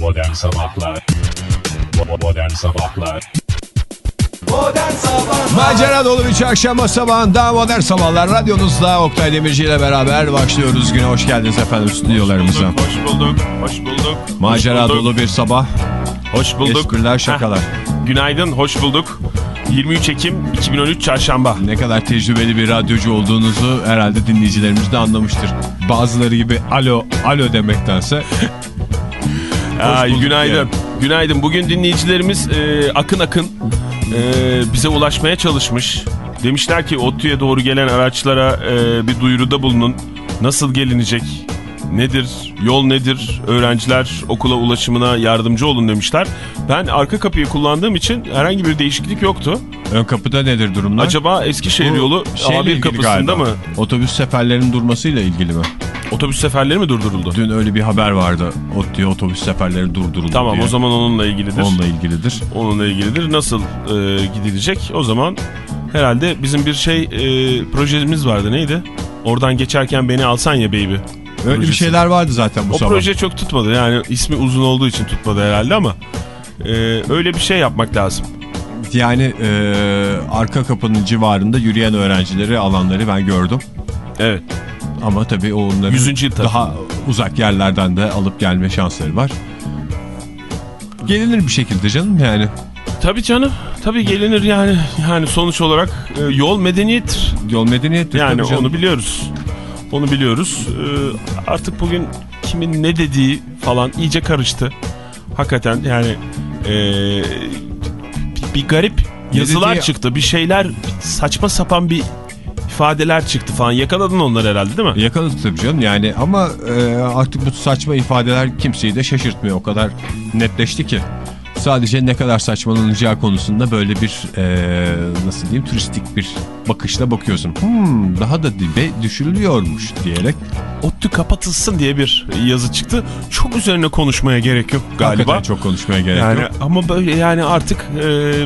Modern Sabahlar Modern Sabahlar Macera dolu bir çarşamba sabahında modern sabahlar radyonuzda Oktay Demirci ile beraber başlıyoruz güne hoş geldiniz efendim stüdyolarımıza. Hoş bulduk, hoş bulduk. Macera hoş bulduk. dolu bir sabah. Hoş bulduk. Espriler, şakalar. Heh, Günaydın, hoş bulduk. 23 Ekim 2013 Çarşamba. Ne kadar tecrübeli bir radyocu olduğunuzu herhalde dinleyicilerimiz de anlamıştır. Bazıları gibi alo alo demektense Bulduk günaydın. yani. Günaydın. Bugün dinleyicilerimiz e, akın akın e, bize ulaşmaya çalışmış. Demişler ki ODTÜ'ye doğru gelen araçlara e, bir duyuruda bulunun. Nasıl gelinecek? Nedir? Yol nedir? Öğrenciler okula ulaşımına yardımcı olun demişler. Ben arka kapıyı kullandığım için herhangi bir değişiklik yoktu. ön kapıda nedir durumlar? Acaba Eskişehir Bu yolu şeyle A1 ilgili kapısında galiba. mı? Otobüs seferlerinin durmasıyla ilgili mi? Otobüs seferleri mi durduruldu? Dün öyle bir haber vardı. ODTÜ'ye otobüs seferleri durduruldu Tamam diye. o zaman onunla ilgilidir. Onunla ilgilidir. Onunla ilgilidir. Nasıl e, gidilecek? O zaman herhalde bizim bir şey e, projemiz vardı. Neydi? Oradan geçerken beni alsan ya baby. Öyle bir Projesi. şeyler vardı zaten bu O sabah. proje çok tutmadı. Yani ismi uzun olduğu için tutmadı herhalde ama e, öyle bir şey yapmak lazım. Yani e, arka kapının civarında yürüyen öğrencileri alanları ben gördüm. Evet. Ama tabii onların 100. yıl tabii. daha uzak yerlerden de alıp gelme şansları var. Gelinir bir şekilde canım yani. Tabii canım. Tabii gelinir yani. Yani sonuç olarak e, yol medeniyettir. Yol medeniyettir Yani onu biliyoruz. Onu biliyoruz. Ee, artık bugün kimin ne dediği falan iyice karıştı. Hakikaten yani bir, bir garip yazılar dediği- çıktı. Bir şeyler saçma sapan bir ifadeler çıktı falan. Yakaladın onları herhalde değil mi? Yakaladık tabii canım yani ama e, artık bu saçma ifadeler kimseyi de şaşırtmıyor. O kadar netleşti ki. Sadece ne kadar saçmalanacağı konusunda böyle bir e, nasıl diyeyim turistik bir bakışla bakıyorsun. Hmm, daha da dibe düşürülüyormuş diyerek. ODTÜ kapatılsın diye bir yazı çıktı. Çok üzerine konuşmaya gerek yok galiba. Hakikaten çok konuşmaya gerek Yani yok. ama böyle yani artık e,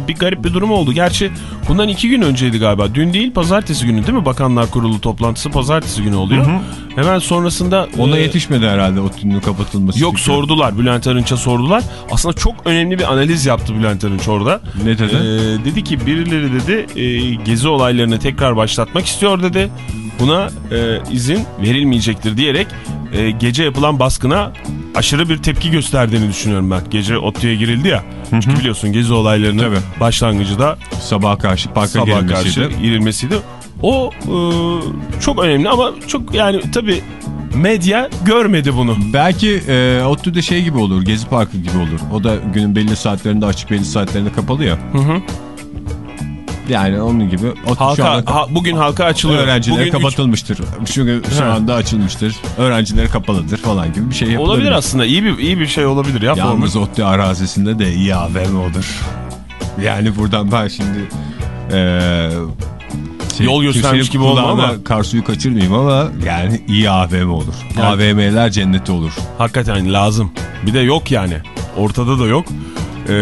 bir garip bir durum oldu. Gerçi bundan iki gün önceydi galiba. Dün değil pazartesi günü değil mi? Bakanlar Kurulu toplantısı pazartesi günü oluyor. Hemen sonrasında... Ona e, yetişmedi herhalde o tünün kapatılması. Yok çünkü. sordular Bülent Arınç'a sordular. Aslında çok önemli bir analiz yaptı Bülent Arınç orada. Ne dedi? E, dedi ki birileri dedi e, gezi olaylarını tekrar başlatmak istiyor dedi. Buna e, izin verilmeyecektir diyerek e, gece yapılan baskına aşırı bir tepki gösterdiğini düşünüyorum ben. Gece ODTÜ'ye girildi ya. Çünkü biliyorsun gezi olaylarının Tabii. başlangıcı da Sabaha karşı parka sabah gelmesiydi. karşı girilmesiydi. O e, çok önemli ama çok yani tabii medya görmedi bunu. Belki e, ODTÜ'de şey gibi olur, Gezi Parkı gibi olur. O da günün belli saatlerinde açık, belli saatlerinde kapalı ya. Hı hı. Yani onun gibi. Halka, anda ha, bugün halka açılıyor. öğrencilere Bugün üç- kapatılmıştır. Çünkü şu Ha. anda açılmıştır. Öğrencilere kapalıdır falan gibi bir şey yapılabilir. Olabilir aslında iyi bir iyi bir şey olabilir ya. Yalnız ODTÜ arazisinde de iyi AVM olur. Yani buradan ben şimdi e, şey, Yol göstermiş gibi olma ama. Kar suyu kaçırmayayım ama yani iyi AVM olur. Yani- AVM'ler cenneti olur. Hakikaten lazım. Bir de yok yani. Ortada da yok. Ee,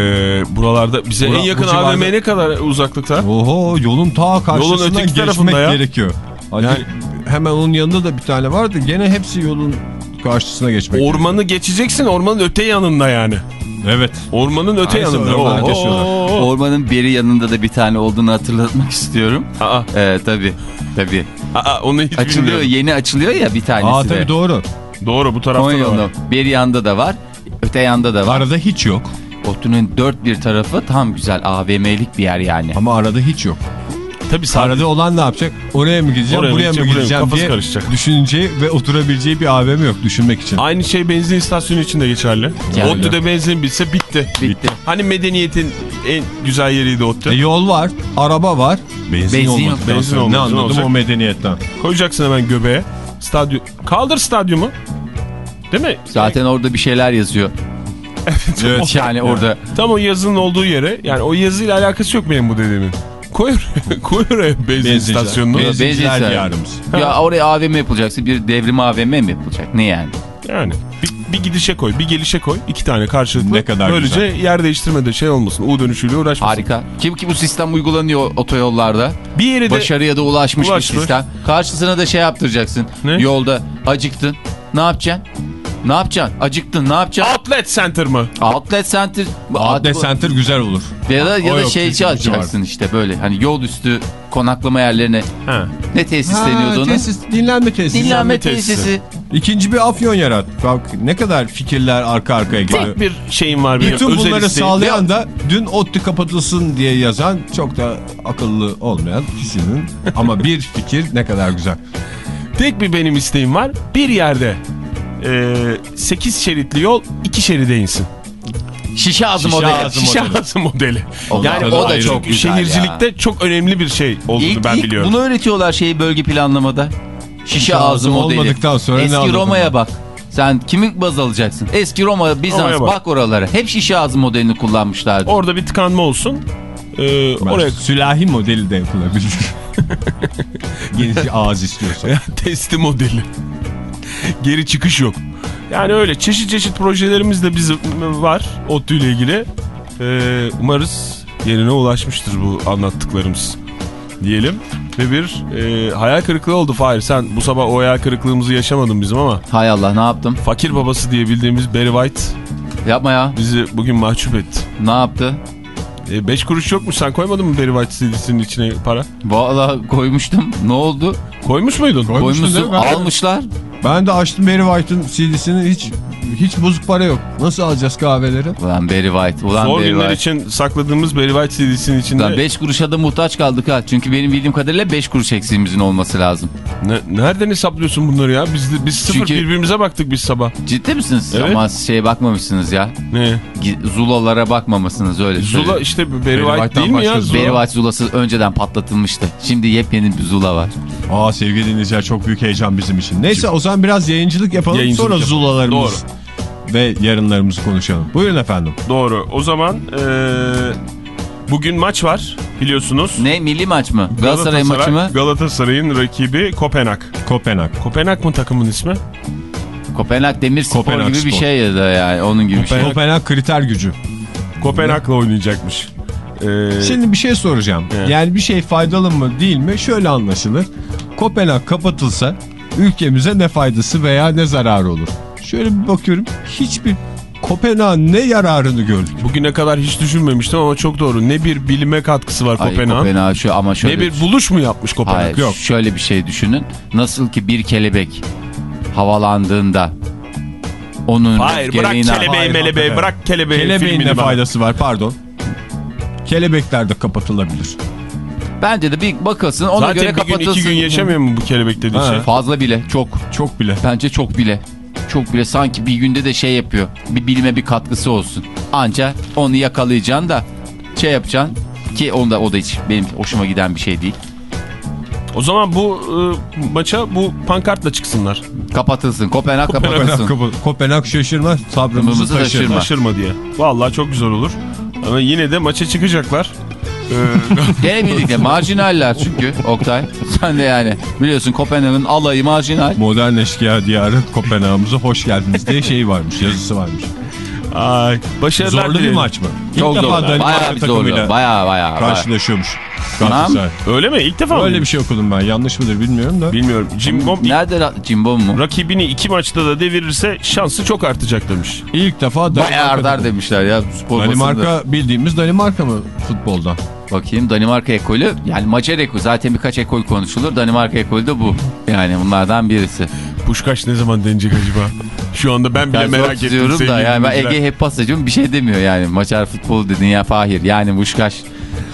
buralarda bize Bura- en yakın civarda- AVM ne kadar uzaklıkta? Oho yolun ta karşısından öteki geçmek ya. gerekiyor. Hadi Yani- hemen onun yanında da bir tane vardı. Gene hepsi yolun karşısına geçmek Ormanı geçeceksin ormanın öte yanında yani. Evet. Ormanın öte Aynısı yanında. oo, oo. Ormanın beri yanında da bir tane olduğunu hatırlatmak istiyorum. Aa, Ee, tabii tabii. aa, onu hiç Açılıyor bilmiyorum. yeni açılıyor ya bir tanesi Aa de. tabii doğru. Doğru bu tarafta Konya da var. Beri yanda da var. Öte yanda da var. Arada hiç yok. Otlu'nun dört bir tarafı tam güzel AVM'lik bir yer yani. Ama arada hiç yok. Tabii Arada olan ne yapacak? Oraya mı gideceğim, Oraya buraya mı buraya gideceğim Kafası diye karışacak. düşüneceği ve oturabileceği bir AVM yok düşünmek için. aynı şey benzin istasyonu için de geçerli. Yani. ODTÜ'de benzin bitse bitti. Bitti. Hani medeniyetin en güzel yeriydi ODTÜ. E, yol var, araba var. Benzin, Benzin olmadı. yok. Benzin ne olmadı, ne anladım olacak? o medeniyetten. Koyacaksın hemen göbeğe. Stadyum. Kaldır stadyumu. Değil mi? Zaten orada bir şeyler yazıyor. Evet. Yani orada Tam o yazının olduğu yere yani o yazıyla alakası yok benim bu dediğimin. Koy oraya, koy oraya benzin istasyonunu. Benzin- Benzinciler Benzin- diyarımız. ya oraya AVM yapılacaksa bir devrim AVM mi yapılacak? Ne yani? Yani bir, bir gidişe koy, bir gelişe koy. iki tane karşılıklı. Ne kadar Böylece güzel. yer değiştirmede şey olmasın. U dönüşüyle uğraşmasın. Harika. Kim ki bu sistem uygulanıyor otoyollarda. Bir yere de Başarıya da ulaşmış Ulaşmış. bir sistem. Karşısına da şey yaptıracaksın. Ne? Yolda acıktın. Ne yapacaksın? Ne yapacaksın? Acıktın ne yapacaksın? Outlet Center mı? Outlet Center. Outlet Center güzel olur. Ya da, ya O da şey çünkü alacaksın işte böyle hani yol üstü konaklama yerlerine. Ha. Ne tesis deniyordu ona? tesis, dinlenme tesisi. Dinlenme tesisi. tesisi. İkinci bir afyon yarat. Bak ne kadar fikirler arka arkaya geliyor. Tek bir şeyim var benim. Bütün özel bunları isteğim. sağlayan da dün ODTÜ kapatılsın diye yazan çok da akıllı olmayan kişinin ama bir fikir ne kadar güzel. Tek bir benim isteğim var. Bir yerde e, 8 şeritli yol 2 şeride insin. Şişe ağzı Şişe modeli. ağzı Şişe modeli. ağzı modeli. O yani o da çok güzel Şehircilikte çok önemli bir şey olduğunu İlk, ben ilk biliyorum. bunu öğretiyorlar şeyi bölge planlamada. Şişe Şişe ağzı ağzı modeli. olmadıktan sonra Eski Roma'ya bak. Sen kimi baz alacaksın? Eski Roma, Bizans Roma'ya bak. bak. oralara. Hep şişe ağzı modelini kullanmışlardı. Orada bir tıkanma olsun. E, Ben oraya Sülahi modeli de yapılabilir. Geniş ağız istiyorsan. testi modeli. Geri çıkış yok. Yani öyle çeşit çeşit projelerimiz de bizim var ODTÜ ile ilgili. Ee, umarız yerine ulaşmıştır bu anlattıklarımız diyelim. Ve bir e, hayal kırıklığı oldu Fahir. Sen bu sabah o hayal kırıklığımızı yaşamadın bizim ama Hay Allah ne yaptım? fakir babası diye bildiğimiz Barry White Yapma ya. bizi bugün mahcup etti. Ne yaptı? 5 kuruş yokmuş sen koymadın mı Barry White CD'sinin içine para? Valla koymuştum. Ne oldu? Koymuş muydun? Ben- Almışlar. Ben de açtım Barry White'ın CD'sini hiç hiç bozuk para yok. Nasıl alacağız kahveleri? Ulan Barry White. Ulan Zor Barry günler White. için sakladığımız Barry White CD'sinin içinde Ulan 5 kuruşa da muhtaç kaldık ha. Çünkü benim bildiğim kadarıyla 5 kuruş eksiğimizin olması lazım. Ne, nereden hesaplıyorsun bunları ya? Biz biz sıfır Çünkü- birbirimize baktık biz sabah. Ciddi misiniz? Evet. Ama şeye bakmamışsınız ya. Ne? Zulalara bakmamışsınız öyle Zula söyleyeyim. işte Barry Barry White değil mi ya? Zula? Barry White zulası önceden patlatılmıştı. Şimdi yepyeni bir zula var. Aa sevgili dinleyiciler çok büyük heyecan bizim için. Neyse o zaman biraz yayıncılık yapalım Yayıncılık sonra yapalım. zulalarımız ve yarınlarımızı konuşalım. Buyurun efendim. Doğru. O zaman eee, bugün maç var biliyorsunuz. Ne milli maç mı? Galatasaray maçı mı? Galatasaray'ın rakibi Kopenhag. Kopenhag. Kopenhag mı takımın ismi? Kopenhag Demir Spor Kopenhag gibi bir Spor. şey ya da yani onun gibi bir şey. Kopenhag kriter gücü. Kopenhag'la oynayacakmış. Eee, Şimdi bir şey soracağım. Evet. Yani bir şey faydalı mı değil mi? Şöyle anlaşılır. Kopenhag kapatılsa ülkemize ne faydası veya ne zararı olur? Şöyle bir bakıyorum. Hiçbir Kopenhag'ın ne yararını gördük? bugüne kadar hiç düşünmemiştim ama çok doğru. Ne bir bilime katkısı var Kopenhag. Kopenhag şu ama şöyle. Ne bir buluş mu yapmış Kopenhag? Hayır, Yok. şöyle bir şey düşünün. Nasıl ki bir kelebek havalandığında onun Hayır bırak kelebeği Hayır, melebeği bırak kelebeği Kelebeğin ne faydası var pardon. Kelebekler de kapatılabilir. Bence de bir bakılsın ona Zaten göre bir gün kapatılsın. iki gün yaşamıyor mu bu kelebek dediği Ha. şey? Fazla bile çok. Çok bile. Bence çok bile. Çok bile sanki bir günde de şey yapıyor. Bir bilime bir katkısı olsun. Anca onu yakalayacaksın da şey yapacaksın ki onda o da hiç benim hoşuma giden bir şey değil. O zaman bu e, maça bu pankartla çıksınlar. Kapatılsın. Kopenhag Kopenhag, kapatılsın. kapa- Kopenhag şaşırma, sabrımızı taşırma. Taşırma diye. Vallahi çok güzel olur. Ama yine de maça çıkacaklar. Ee, Gene birlikte marjinaller çünkü Oktay. Sen de yani biliyorsun Kopenhag'ın alayı marjinal. Modern eşkıya diyarı Kopenhag'ımıza hoş geldiniz diye şeyi varmış, yazısı varmış. Ay, başarılar Zorlu bir maç mı? Çok İlk zor. Bayağı bir zorlu. Bayağı bayağı. bayağı. karşılaşıyormuş. Tamam. Galatasaray. Öyle mi? İlk defa Öyle mı? bir şey okudum ben. Yanlış mıdır bilmiyorum da. Bilmiyorum. Jim Bob Nerede Cimbom mu? rakibini iki maçta da devirirse şansı çok artacak demiş. İlk defa Bayağı Danimarka. ardar demişler ya spor basında. Danimarka bildiğimiz Danimarka mı futboldan? Bakayım Danimarka ekolü yani Macar ekolü zaten birkaç ekol konuşulur. Danimarka ekolü de bu. Yani bunlardan birisi. Puşkaş ne zaman denecek acaba? Şu anda ben bile Ben zor merak ettim. tutuyorum da yani ben dinleyiciler. Ege hep pas ediyorum bir şey demiyor yani. Macar futbolu dedin ya Fahir yani Buşkaş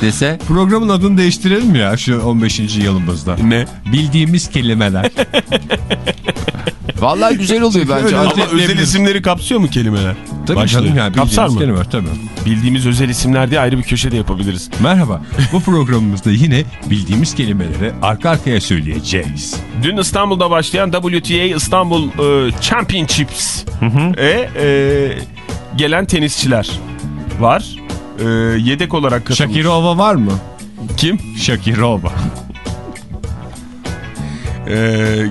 dese Programın adını değiştirelim mi ya şu 15. yılımızda? Ne? Bildiğimiz kelimeler. vallahi güzel oluyor bence. Ama özel- isimleri kapsıyor mu kelimeler? Tabii Başlığı. canım yani Kapsar mı? kelimeler tabii. Bildiğimiz özel isimler diye ayrı bir köşede yapabiliriz. Merhaba. Bu programımızda yine bildiğimiz kelimeleri arka arkaya söyleyeceğiz. Dün İstanbul'da başlayan WTA İstanbul e, Championships e, e, gelen tenisçiler var. E, yedek olarak katılmış. Shakirova var mı? Kim? Shakirova. E,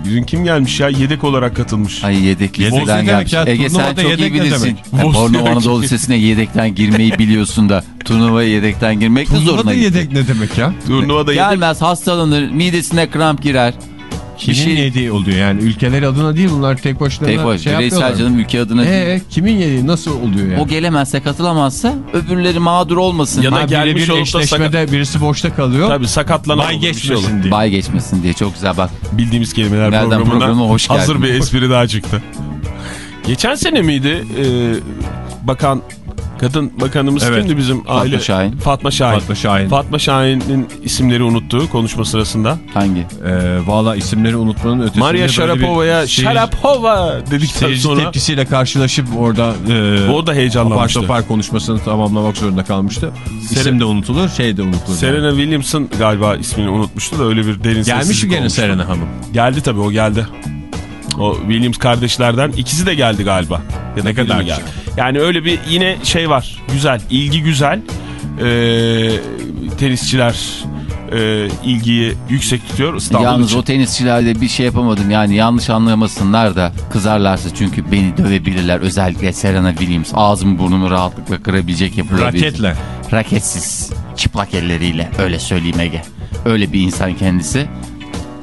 dün kim gelmiş ya? Yedek olarak katılmış. Ay yedek Yedek listeden ne gelmiş. demek ya? Ege sen çok iyi yedek ne bilirsin. demek? Yani Bornova Anadolu. Lisesi'ne yedekten girmeyi biliyorsun da turnuvaya yedekten girmek de zoruna Turnuvada gitti. yedek ne demek ya? Turnuvada yedek. Gelmez hastalanır midesine kramp girer. Kimin şey- yediği oluyor yani ülkeler adına değil bunlar tek başlarına Tek baş, şey bireysel canım ülke adına değil. Ee, kimin yediği nasıl oluyor yani? O gelemezse katılamazsa öbürleri mağdur olmasın. Ya da Ha, gelmiş olup da eşleşmede birisi boşta kalıyor. Tabii sakatlanan Bay bir şey olur. geçmesin diye. Bay geçmesin diye çok güzel bak. Bildiğimiz kelimeler Nereden programına hoş hazır geldin. bir espri daha çıktı. Geçen sene miydi e, bakan kadın bakanımız Evet. kimdi bizim aile? Şahin. Fatma Şahin. Fatma Şahin. Fatma Şahin'in isimleri unuttuğu konuşma sırasında. Hangi? Ee, Valla isimleri unutmanın ötesinde Maria seyirci- Şarapova dedikten Seyirci sonra tepkisiyle karşılaşıp orada e, o da heyecanlanmıştı. apar topar konuşmasını tamamlamak zorunda kalmıştı. İsim de unutulur, şey de unutulur. Serena Williams'ın galiba ismini unutmuştu da öyle bir derin Gelmiş mi gene. Serena Hanım? Geldi tabii o geldi. O Williams kardeşlerden ikisi de geldi galiba. Ya Ne kadar geldi? Yani öyle bir yine şey var. Güzel. ilgi güzel. Ee, tenisçiler e, ilgiyi yüksek tutuyor. İstanbul Yalnız için. o tenisçilerde bir şey yapamadım yani yanlış anlamasınlar da kızarlarsa çünkü beni dövebilirler özellikle Serena Williams ağzımı burnumu rahatlıkla kırabilecek yapılar. Raketle. Raketsiz çıplak elleriyle öyle söyleyeyim Ege. Öyle bir insan kendisi.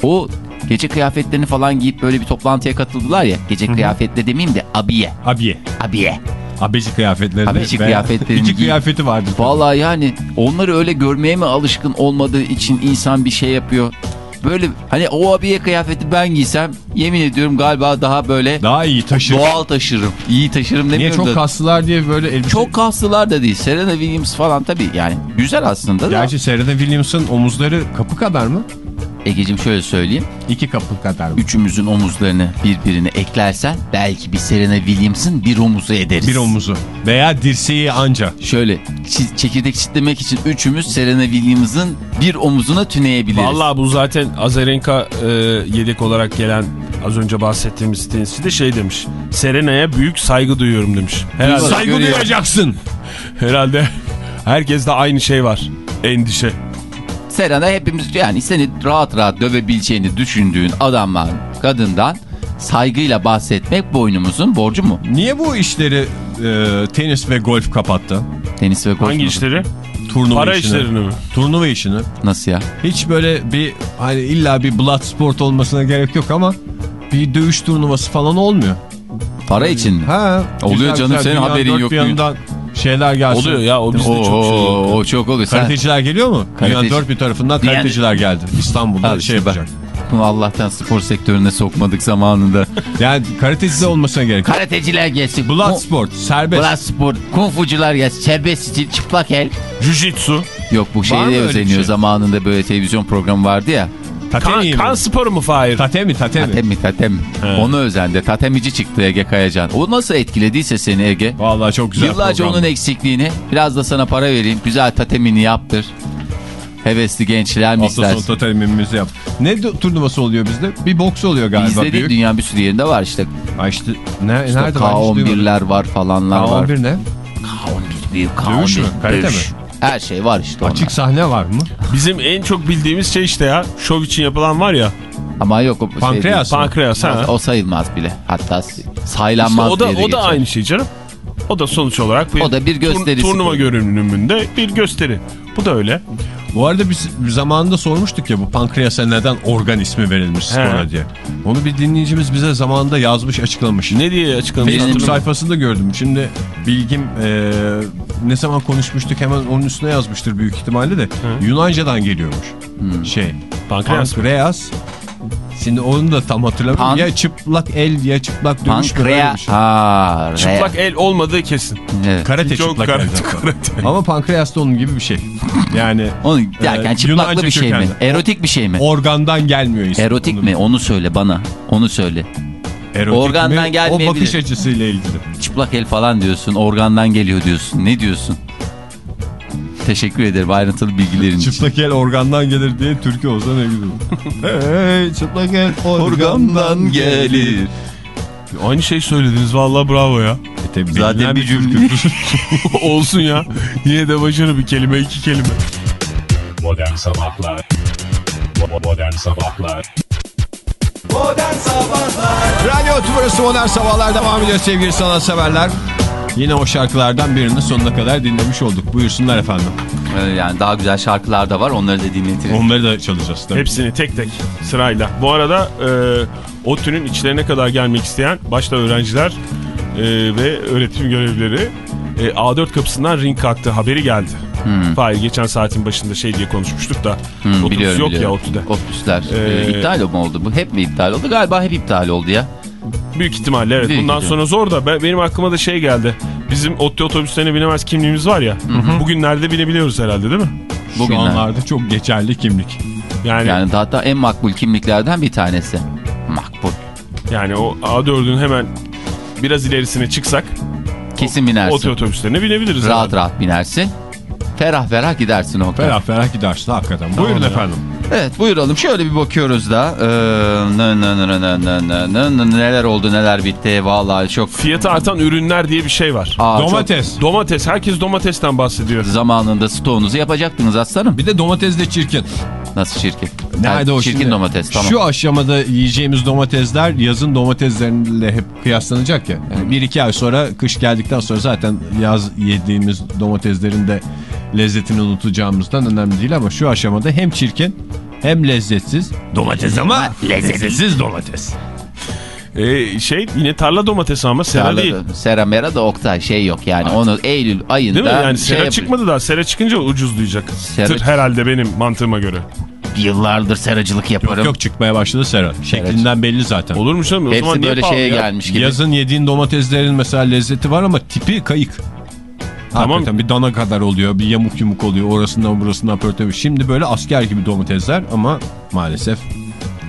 O gece kıyafetlerini falan giyip böyle bir toplantıya katıldılar ya. Gece kıyafetle demeyeyim de abiye. Abiye. Abiye. Abeci kıyafetleri. Abeci İki giy- kıyafeti vardır. Vallahi yani onları öyle görmeye mi alışkın olmadığı için insan bir şey yapıyor. Böyle hani o abiye kıyafeti ben giysem yemin ediyorum galiba daha böyle Daha iyi taşır. doğal taşırım. İyi taşırım Niye demiyorum çok da. kaslılar diye böyle elbise... Çok kaslılar da değil. Serena Williams falan tabii yani güzel aslında da. Gerçi Serena Williams'ın omuzları kapı kadar mı? Egeciğim şöyle söyleyeyim. İki kapı kadar mı? Üçümüzün omuzlarını birbirine eklersen belki bir Serena Williams'ın bir omuzu ederiz. Bir omuzu. Veya dirseği anca. Şöyle çekirdek çitlemek için üçümüz Serena Williams'ın bir omuzuna tüneyebiliriz. Vallahi bu zaten Azarenka e, yedek olarak gelen az önce bahsettiğimiz tenisçi de şey demiş. Serena'ya büyük saygı duyuyorum demiş. Herhalde. Saygı Görüyor. duyacaksın. herhalde herkeste aynı şey var. Endişe. Serena hepimiz yani seni rahat rahat dövebileceğini düşündüğün adamdan, kadından saygıyla bahsetmek boynumuzun borcu mu? Niye bu işleri e, tenis ve golf kapattı? Tenis ve golf Hangi mu? işleri? Turnuva Para işini. işlerini mi? Turnuva işini. Nasıl ya? Hiç böyle bir hani illa bir blood sport olmasına gerek yok ama bir dövüş turnuvası falan olmuyor. Para için mi? Ha, Oluyor canım, senin dünyanın haberin yok yanından şeyler gelsin. Oluyor ya o bizde çok şey oluyor. o çok oluyor. Sen, Karateciler geliyor mu? Dünyanın Karateci- dört bir tarafından Dünyanın- karateciler geldi. İstanbul'da Al şey bak. yapacak. Bunu Allah'tan spor sektörüne sokmadık zamanında. Yani karateci de olmasına gerek yok. Karateciler gelsin. Blood sport, serbest. Blood spor. Kung fucular gelsin. Serbest stil çıplak el. Jiu-jitsu. Yok bu bir özeniyor. şey? Zamanında böyle televizyon programı vardı ya. Tatemi Kan, mi? kan sporu mu Fahir? Tatemi, tatemi. Tatemi tatemi. He. Onu özendi. Tatemici çıktı Ege Kayacan. O nasıl etkilediyse seni Ege. Vallahi çok güzel Yıllarca program. onun eksikliğini biraz da sana para vereyim. Güzel tatemini yaptır. Hevesli gençler mi Hafta sonu istersin? tatemimizi yap. Ne turnuvası oluyor bizde? Bir boks oluyor galiba Bizde değil büyük. dünya bir sürü yerinde var işte. Ha işte, ne, işte nerede var hiç duymadım. K11'ler var falanlar var. K11 ne? K11 büyük K11. Dövüş mü? Karate dövüş. mi? Her şey var işte Açık onlar. sahne var mı? Bizim en çok bildiğimiz şey işte ya. Şov için yapılan var ya. Ama yok o şey Pankreas mı? Pankreas ha. O sayılmaz bile. Hatta İşte saylanmaz o da diye de o da geçer. aynı şey canım. O da sonuç olarak bir, O da bir gösteri turnuva görünümünde bir gösteri. Bu da öyle. Bu arada biz bir zamanında sormuştuk ya bu pankreasa neden organ ismi verilmiş spora diye. Onu bir dinleyicimiz bize zamanında yazmış açıklamış. Ne diye açıklamış? Benim- sayfasında gördüm. Şimdi bilgim e, ne zaman konuşmuştuk hemen onun üstüne yazmıştır büyük ihtimalle de. Yunanca'dan geliyormuş. Şey. Pankreas? Pankreas. Şimdi onu da tam hatırlamıyorum. Pan- ya çıplak el ya çıplak dövüş bir Pankreas. şey. Çıplak el olmadığı kesin. Evet. Karate Çok çıplak karate, el karate. Ama pankreas da onun gibi bir şey. Yani Onu derken Ee, çıplaklı Yunanca bir şey mi? kökenli. Erotik bir şey mi? organdan gelmiyor insan. Erotik Onun- mi? Onu söyle bana. Onu söyle. Erotik Organdan mi? gelmeyebilir. O bakış açısıyla ilgili. Çıplak el falan diyorsun. Organdan geliyor diyorsun. Ne diyorsun? Teşekkür ederim ayrıntılı bilgilerin için. Çıplak el organdan gelir diye Türkiye olsa ne güzel. hey, çıplak el organdan gelir. Aynı şey söylediniz vallahi bravo ya. E tabii Zaten bir cümle. Olsun ya. Yine de başarı bir kelime iki kelime. Modern Sabahlar Bo- Modern Sabahlar Radyo Tümrüsü Modern Sabahlar devam ediyor sevgili sanatseverler. Yine o şarkılardan birini sonuna kadar dinlemiş olduk. Buyursunlar efendim. Ee, Yani daha güzel şarkılar da var. Onları da dinletiriz. Onları da çalacağız tabii. Hepsini tek tek sırayla. Bu arada e, ODTÜ'nün içlerine kadar gelmek isteyen başta öğrenciler e, ve öğretim görevlileri e, A4 kapısından ring kalktı haberi geldi. Hmm. Fahir geçen saatin başında şey diye konuşmuştuk da Hmm, otobüs biliyorum, yok biliyorum. ya ODTÜ'de. Otobüsler. Ee, Ee, iptal mi oldu bu? Hep mi iptal oldu? Galiba hep iptal oldu ya. Büyük ihtimalle evet. Büyük Bundan ihtimal. sonra zor da ben, benim aklıma da şey geldi. Bizim ODTÜ otobüslerine binemez kimliğimiz var ya. Bugünlerde binebiliyoruz herhalde değil mi? Şu Bugünler. anlarda çok geçerli kimlik. Yani yani, Yani hatta en makbul kimliklerden bir tanesi. Makbul. o A4'ün hemen biraz ilerisine çıksak Kesin binersin. ODTÜ otobüslerine binebiliriz. Rahat herhalde. rahat binersin. Ferah ferah gidersin o Ferah ferah gidersin hakikaten. Buyurun ya. efendim. Evet buyuralım. Şöyle bir bakıyoruz da. Ee, neler oldu neler bitti. Vallahi çok. Fiyatı artan ürünler diye bir şey var. Aa, domates. Çok... Domates. Herkes domatesten bahsediyor. Zamanında stoğunuzu yapacaktınız aslanım. Bir de domates de çirkin. Nasıl çirkin? Nerede Ha, o Çirkin şimdi? domates tamam. Şu aşamada yiyeceğimiz domatesler yazın domatesleriyle hep kıyaslanacak ya. Yani bir iki ay sonra kış geldikten sonra zaten yaz yediğimiz domateslerin de lezzetini unutacağımızdan önemli değil ama şu aşamada hem çirkin hem lezzetsiz. Domates ama lezzetsiz domates. Ee, şey yine tarla domatesi ama sera Tarlada- değil. Sera mera da Oktay şey yok yani onu Eylül ayında Değil mi? Yani şey sera yapıyor. çıkmadı daha. Sera çıkınca ucuzlayacak. Sera- Tır herhalde benim mantığıma göre. Yıllardır seracılık yaparım. Yok yok çıkmaya başladı sera. Şeklinden belli zaten. Olur mu canım? O zaman Hepsi böyle şeye ya? gelmiş gibi. Yazın yediğin domateslerin mesela lezzeti var ama tipi kayık. Tamam. Hakikaten bir dana kadar oluyor, bir yamuk yumuk oluyor. Orasından burasından pörtüyor. Şimdi böyle asker gibi domatesler ama maalesef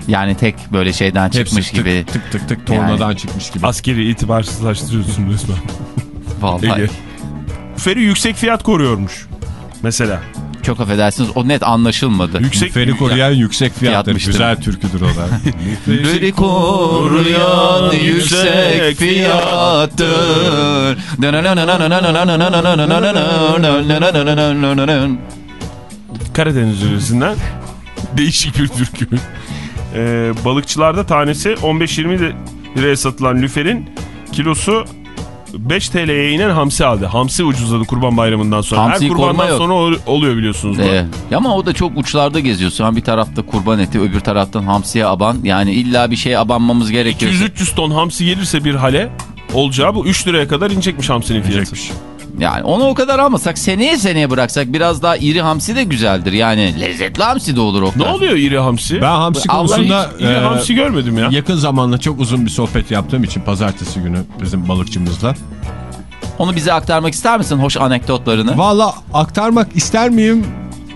Yani tek böyle şeyden hepsi çıkmış tık, gibi. tık tık tık tornadan çıkmış gibi. Askeri itibarsızlaştırıyorsun resmen. Vallahi. Ege. Feri yüksek fiyat koruyormuş. Mesela. Çok affedersiniz o net anlaşılmadı. Yüksek Feri koruyan yüksek fiyattır. Fiyatmıştır. Güzel türküdür o da. Beni koruyan yüksek fiyattır. Karadeniz yöresinden değişik bir türkü. Ee, balıkçılarda tanesi 15-20 li- liraya satılan lüferin kilosu 5 TL'ye inen hamsi aldı. Hamsi ucuzladı kurban bayramından sonra. Hamsiyi Her kurbandan sonra ol- oluyor biliyorsunuz bu. Ee, ama o da çok uçlarda geziyor. Şu an bir tarafta kurban eti öbür taraftan hamsiye aban. Yani illa bir şeye abanmamız gerekiyor. 200-300 ton hamsi gelirse bir hale olacağı bu 3 liraya kadar inecekmiş hamsinin fiyatı. Yani onu o kadar almasak seneye seneye bıraksak biraz daha iri hamsi de güzeldir. Yani lezzetli hamsi de olur o Ne kadar. oluyor iri hamsi? Ben hamsi Allah konusunda İri e, hamsi görmedim ya. yakın zamanda çok uzun bir sohbet yaptığım için pazartesi günü bizim balıkçımızla. Onu bize aktarmak ister misin hoş anekdotlarını? Valla aktarmak ister miyim?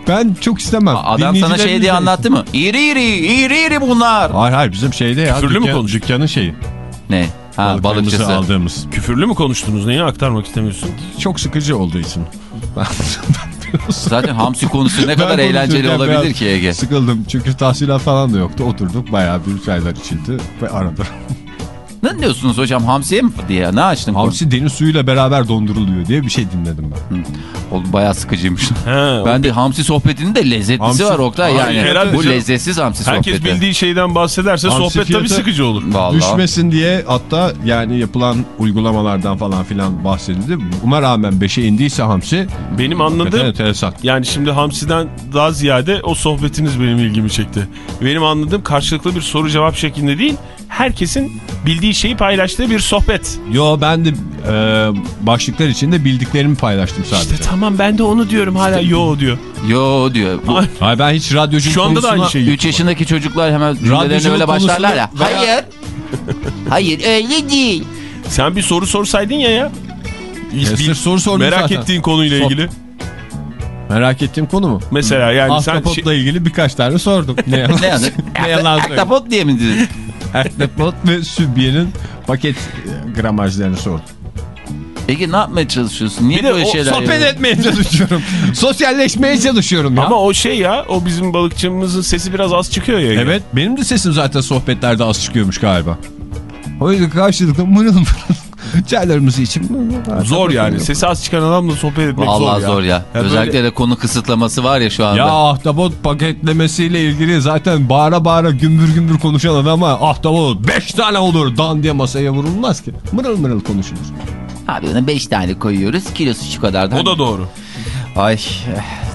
Ben çok istemem. Adam sana şey diye anlattı mı? İri iri, iri iri bunlar. Hayır hayır bizim şeyde ya. Küfürlü mü konuşuyor? Dükkanın şeyi. Ne? Ha balıkçısı. aldığımız. Küfürlü mü konuştunuz? Neyi aktarmak istemiyorsun? Çok sıkıcı olduğu için. Zaten hamsi konusu ne kadar eğlenceli olabilir ki Ege. Sıkıldım çünkü tahsilat falan da yoktu. Oturduk bayağı bir çaylar içildi ve aradı. Ne diyorsunuz hocam hamsiye mi diye ne açtın? konu? Hamsi deniz suyuyla beraber donduruluyor diye bir şey dinledim ben. O bayağı sıkıcıymış. He, ben de hamsi sohbetinin de lezzetlisi Hamsi- var Oktay Hayır, yani. herhalde Bu canım. lezzetsiz hamsi Herkes sohbeti. bildiği şeyden bahsederse Hamsi sohbet tabii sıkıcı olur. Vallahi. Düşmesin diye hatta yani yapılan uygulamalardan falan filan bahsedildi. Buna rağmen 5'e indiyse hamsi Benim anladığım enteresan. yani şimdi hamsiden daha ziyade o sohbetiniz benim ilgimi çekti. Benim anladığım karşılıklı bir soru cevap şeklinde değil herkesin bildiği şeyi paylaştığı bir sohbet. Yo ben de e, başlıklar içinde bildiklerimi paylaştım sadece. İşte tamam ben de onu diyorum hala yo diyor. Yo diyor. Bu Ay, Hayır ben hiç radyoculuk Şu anda da aynı şey. 3 yaşındaki çocuklar hemen Radyoculuk öyle başlarlar ya. veya- Hayır. Hayır öyle değil. Sen bir soru sorsaydın ya ya. Bir- soru sordum merak zaten. ettiğin konuyla Sor. ilgili. Merak ettiğim konu mu? Mesela yani sen Ahtapotla ilgili birkaç tane sordum. Ne yalan, Ne yani? ne yalan söyleyeyim. Ahtapot diye mi dedin? Ahtapot ve sübyenin paket e, gramajlarını sordum. Ege ne yapmaya çalışıyorsun? Niye Bir de böyle o şeyler Sohbet yapıyorsun? etmeye çalışıyorum. Sosyalleşmeye çalışıyorum ya. ama o şey ya o bizim balıkçımızın sesi biraz az çıkıyor ya. Evet benim de sesim zaten sohbetlerde az çıkıyormuş galiba. O yüzden karşılıklı mırıl mırıl çaylarımızı içip Zor yani. Sesi az çıkan adamla sohbet etmek Vallahi zor ya. zor ya. böyle- Özellikle de konu kısıtlaması var ya şu anda. Ya ahtapot paketlemesiyle ilgili zaten bağıra bağıra gümbür gümbür konuşan adam ama ahtapot 5 tane olur dan diye masaya vurulmaz ki. Mırıl mırıl konuşulur. Abi ona 5 tane koyuyoruz. Kilosu şu kadar. O da doğru. Ay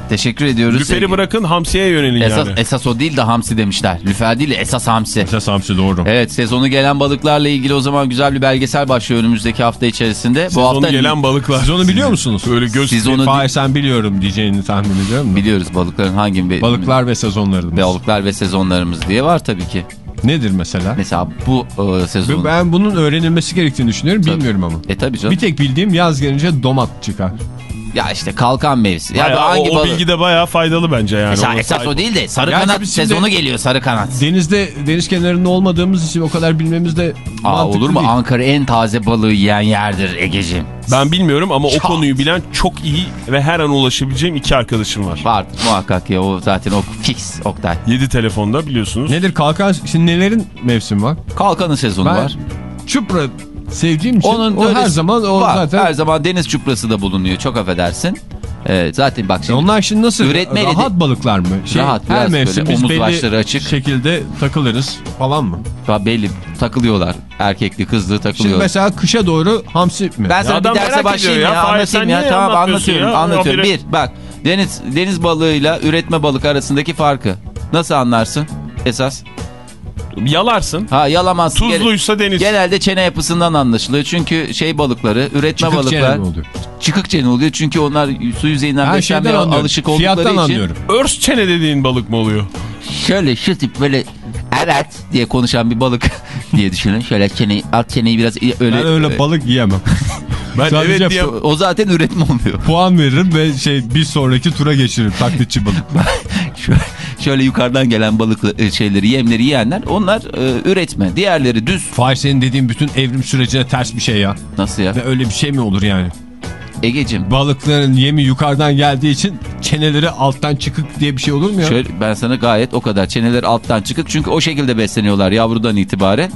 Teşekkür ediyoruz. Lüferi bırakın hamsiye yönelin Esas, yani. esas o değil de hamsi demişler. Lüfer değil de esas hamsi. Esas hamsi doğru. Evet sezonu gelen balıklarla ilgili o zaman güzel bir belgesel başlıyor önümüzdeki hafta içerisinde. Bu Sezonu hafta gelen balıklar. Siz onu biliyor musunuz? Öyle göz Siz onu Fahir sen biliyorum diyeceğini tahmin ediyorum da. biliyoruz balıkların hangi Balıklar ve sezonlarımız. balıklar ve sezonlarımız diye var tabii ki. Nedir mesela? Mesela bu e, sezon. Ben bunun öğrenilmesi gerektiğini düşünüyorum. Tabii. Bilmiyorum ama. E tabii canım. Bir tek bildiğim yaz gelince domat çıkar. Ya işte kalkan mevsimi. Ya Bayağı da hangi o, o bilgi de bayağı faydalı bence yani. Mesela esas sahip- o değil de sarı Gerçi kanat sezonu geliyor sarı kanat. Denizde deniz kenarında olmadığımız için o kadar bilmemiz de Aa, mantıklı olur mu? değil. Ankara en taze balığı yiyen yerdir Egeciğim. Ben bilmiyorum ama o Çat. konuyu bilen çok iyi ve her an ulaşabileceğim iki arkadaşım var. Var muhakkak ya o zaten o fix Oktay. 7 telefonda biliyorsunuz. Nedir kalkan? Şimdi nelerin mevsimi var? Kalkanın sezonu Ben var. çupra sevdiğim için Onun o her zaman o var. zaten. Her zaman deniz çuprası da bulunuyor çok affedersin. Ee, zaten bak şimdi Onlar şimdi nasıl? Üretmeyle Rahat de- balıklar mı? Şey, Rahat, her biraz mevsim biz omuz başları belli açık. şekilde takılırız falan mı? belli takılıyorlar. Erkekli kızlı Şimdi takılıyorlar. mesela kışa doğru hamsi mi? Ben sana bir derse başlayayım ya, ya. Anlatayım ya. Tamam anlatıyorum ya? anlatıyorum. Bir bak deniz deniz balığıyla üretme balık arasındaki farkı nasıl anlarsın esas? Yalarsın. Ha yalamazsın. Gene- Tuzluysa deniz. Genelde çene yapısından anlaşılıyor. Çünkü şey balıkları, üretme Çıkık balıklar çene mi oluyor? çıkık çene oluyor. Çünkü onlar su yüzeyinden beslenmeye alışık oldukları Fiyattan için. anlıyorum. Örs çene dediğin balık mı oluyor? Şöyle şu tip böyle evet diye konuşan bir balık diye düşünün. Şöyle çeneyi, alt çeneyi biraz öyle. Ben öyle balık yiyemem. Ben Sadece evet diye... O zaten üretme oluyor. Puan veririm ve şey bir sonraki tura geçiririm taklitçi balık. Şöyle, yukarıdan gelen balık e, şeyleri, yemleri yiyenler onlar e, üretme. Diğerleri düz. Fahir senin dediğin bütün evrim sürecine ters bir şey ya. Nasıl ya? Ve öyle bir şey mi olur yani? Egeciğim Balıkların yemi yukarıdan geldiği için çeneleri alttan çıkık diye bir şey olur mu ya? şöyle ben sana gayet o kadar çeneleri alttan çıkık çünkü o şekilde besleniyorlar yavrudan itibaren.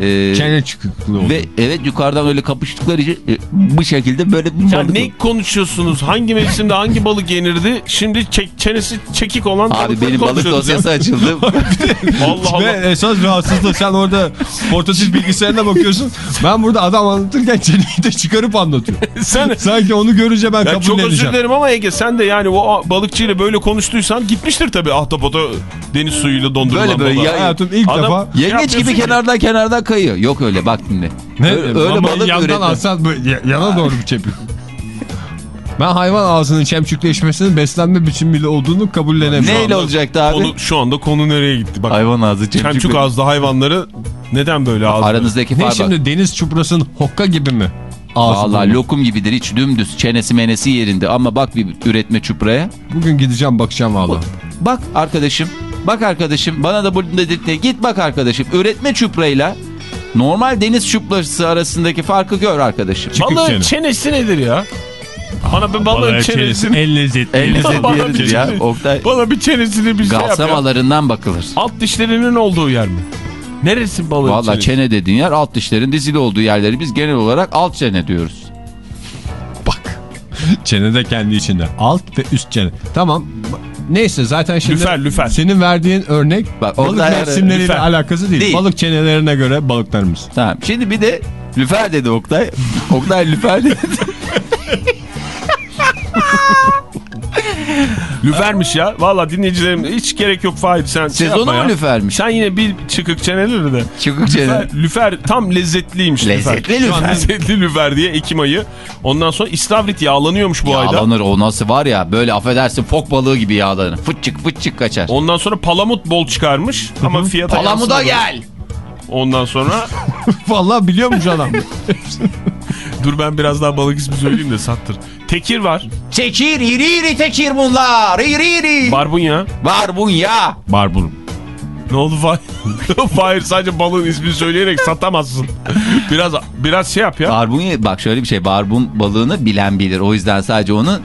E, Çene çıkıklığı olur. ve evet yukarıdan öyle kapıştıkları için e, bu şekilde böyle bir Ya balık. ne konuşuyorsunuz? Hangi mevsimde hangi balık yenirdi? Şimdi çek, çenesi çekik olan Abi benim balık dosyası açıldı. Allah Allah. Ve esas rahatsızlığı sen orada portatif bilgisayarına bakıyorsun. Ben burada adam anlatırken çeneyi de çıkarıp anlatıyor. Sen Sanki onu görünce ben ya çok özür kabulleneceğim. dilerim ama Ege sen de yani o balıkçıyla böyle konuştuysan gitmiştir tabii ahtapota deniz suyuyla dondurulan Böyle böyle ya- Hayatım ilk Adam- defa Yengeç Yapmıyorsun gibi kenardan kenardan kayıyor. Yok öyle bak dinle. ne, öyle, öyle ama balık yandan üretme. alsan böyle ya- yana doğru bir çepiyor. Ben hayvan ağzının çemçükleşmesinin beslenme biçimiyle olduğunu kabullenemiyorum. Neyle olacaktı abi? Konu, şu anda konu nereye gitti? Bak Hayvan ağzı çemçük. çemçük ağızlı hayvanları neden böyle ağızlı? Aranızdaki Ne fark bak. şimdi deniz çuprasının hokka gibi mi? Dolu. lokum gibidir hiç dümdüz çenesi menesi yerinde ama bak bir üretme çupraya. Bugün gideceğim bakacağım valla. Bak arkadaşım bak arkadaşım bana da burada dedirtti git bak arkadaşım üretme çuprayla normal deniz çuprası arasındaki farkı gör arkadaşım. Çıkık Balığın çene. çenesi nedir ya? Bana bir balığın çenesini... en lezzetli. En lezzetli Bana yeridir bir ya Oktay. Bana bir çenesini bir şey yap ya. Bakılır. Alt dişlerinin olduğu yer mi? Neresi balığın Valla çenesi? çene dediğin yer alt dişlerin dizili olduğu yerleri biz genel olarak alt çene diyoruz. Bak. Çene de kendi içinde. Alt ve üst çene. Tamam. Neyse zaten şimdi Lüfer, lüfer. senin verdiğin örnek Bak, balık mevsimleriyle lüfer. alakası değil. Değil. Balık çenelerine göre balıklarımız. Tamam şimdi bir de lüfer dedi Oktay. Oktay lüfer dedi. Lüfermiş ya. Valla dinleyicilerim hiç gerek yok Fahir sen şey Sezonu yapma mu lüfermiş? Sen yine bir çıkık çeneleri de. Çıkık çene. Lüfer, lüfer tam lezzetliymiş. Lezzetli an lüfer. Lezzetli lüfer diye Ekim ayı. Ondan sonra istavrit yağlanıyormuş bu ayda. Yağlanır o nasıl var ya böyle affedersin fok balığı gibi yağlanır. Fıçık fıçık kaçar. Ondan sonra palamut bol çıkarmış ama fiyata Palamuda gel. Ondan sonra Vallahi biliyormuş adam. dur ben biraz daha balık ismi söyleyeyim de sattır. Tekir var. Tekir iri iri tekir bunlar iri iri. Barbunya. Var bun ya. Barbur. Ne oldu Fahir? Fahir sadece balığın ismini söyleyerek satamazsın. Biraz biraz şey yap ya. Barbun bak şöyle bir şey barbun balığını bilen bilir. O yüzden sadece onu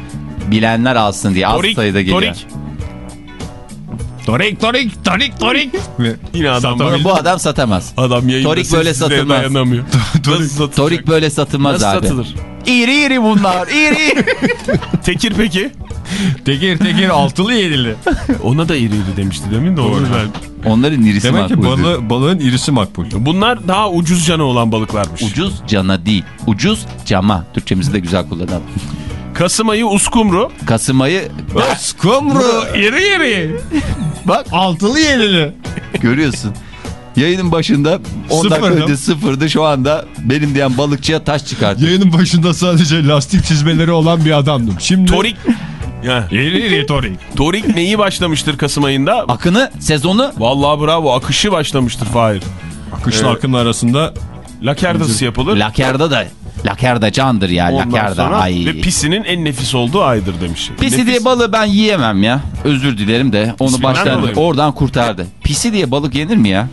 bilenler alsın diye az Torik, sayıda geliyor. torik. Torik torik torik torik. Yine adam Satabil- Bu adam satamaz. Adam yayında Torik böyle satılmaz. dayanamıyor. Satılacak? Torik böyle satılmaz Nasıl abi. satılır? İri iri bunlar iri. Tekir peki? Tekir tekir altılı yedili. Ona da iri iri demişti demin de onu ben. Onların irisi Demek ki makbul diyor. balı, balığın irisi makbul. Bunlar daha ucuz canı olan balıklarmış. Ucuz cana değil. Ucuz cama. Türkçemizi de güzel kullanalım. Kasım ayı uskumru. Kasım ayı Skumru iri iri. bak Altılı yelili. görüyorsun. Yayının başında 10 dakika Sıfırdım. önce sıfırdı şu anda benim diyen balıkçıya taş çıkarttı. Yayının başında sadece lastik çizmeleri olan bir adamdım. Şimdi Torik. İri torik. Torik neyi başlamıştır Kasım ayında? Akını sezonu Vallahi bravo akışı başlamıştır Fahir. Akışla Ee, akın arasında Lakerdası yapılır. Lakerda da Lakerda candır ya Ondan Lakerda. sonra Ay. ve pisinin en nefis olduğu aydır demiş. Pisi Nefis- diye balığı ben yiyemem ya. Özür dilerim de onu baştan dolayı mı? oradan kurtardı. Pisi diye balık yenir mi ya?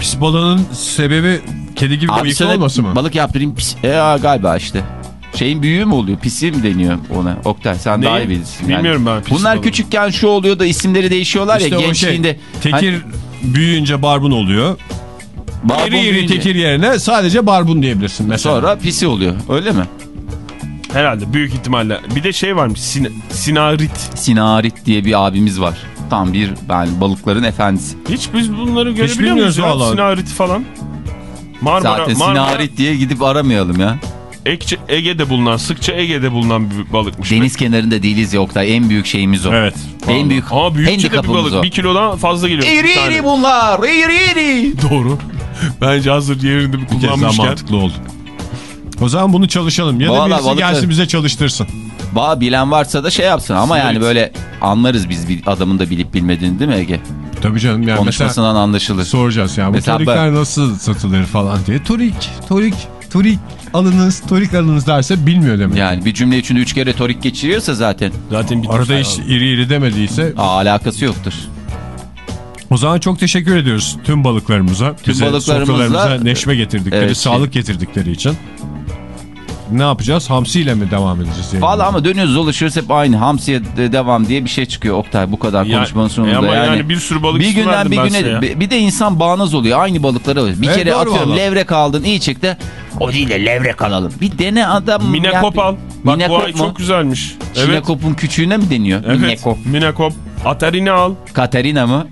pis balığının sebebi kedi gibi Abi bıyıklı sana olması mı? balık yaptırayım pis. E, galiba işte. Şeyin büyüğü mü oluyor? Pisi mi deniyor ona? Oktay sen daha Neyi? iyi bilirsin. yani. Bilmiyorum ben pisi Bunlar balığı. küçükken şu oluyor da isimleri değişiyorlar İşte ya o gençliğinde. şey, tekir büyüyünce barbun oluyor. Barbun iri iri tekir yerine sadece barbun diyebilirsin mesela. Sonra pisi oluyor. Öyle mi? Herhalde büyük ihtimalle. Bir de şey varmış sin sinarit. Sinarit diye bir abimiz var. Tam bir ben balıkların efendisi. Hiç biz bunları görebiliyor muyuz ya? vallahi. Sinarit falan. Marmara, Zaten Marmara sinarit diye gidip aramayalım ya. Ekçe- Ege'de bulunan, sıkça Ege'de bulunan bir balıkmış. Deniz kenarında değiliz ya Oktay. En büyük şeyimiz o. Evet. En büyük Ama büyükçe de bir handikapımız balık. o. Bir kilodan fazla geliyor. İri iri bunlar. İri iri. Doğru. Bence hazır yerinde bir Bir kullanmışken. mantıklı oldu. O zaman bunu çalışalım. Ya da Vallahi birisi balıklar- gelsin bize çalıştırsın. Ba bilen varsa da şey yapsın ama yani Sinarit. böyle anlarız biz bir adamın da bilip bilmediğini değil mi Ege? Tabii canım yani mesela Konuşmasından anlaşılır. soracağız ya bu Mesela torikler nasıl satılır falan diye. Torik, torik, torik alınız, torik alınız derse bilmiyor demek. Yani bir cümle içinde üç kere torik geçiriyorsa zaten Zaten bitmiş. Arada hiç iri iri demediyse aa, alakası yoktur. O zaman çok teşekkür ediyoruz tüm balıklarımıza. Tüm Bize sofralarımıza neşve getirdikleri, Evet, şey- sağlık getirdikleri için. Ne yapacağız? Hamsiyle mi devam edeceğiz? Valla ama dönüyoruz dolaşıyoruz hep aynı hamsiye de devam diye bir şey çıkıyor Oktay bu kadar Ya- konuşmanın sonunda e ama yani. yani bir sürü balık bir günden bir güne bir de insan bağnaz oluyor aynı balıklara. Bir Evet, kere atıyorum valla. levrek aldın iyi çıktı. O değil de levrek alalım. Bir dene adam. Minekop al. Bak bu Minekop ay mu? çok güzelmiş. Evet. Minekop'un küçüğüne mi deniyor? Evet. Minekop. Minekop. Atarini al. Katerina mı?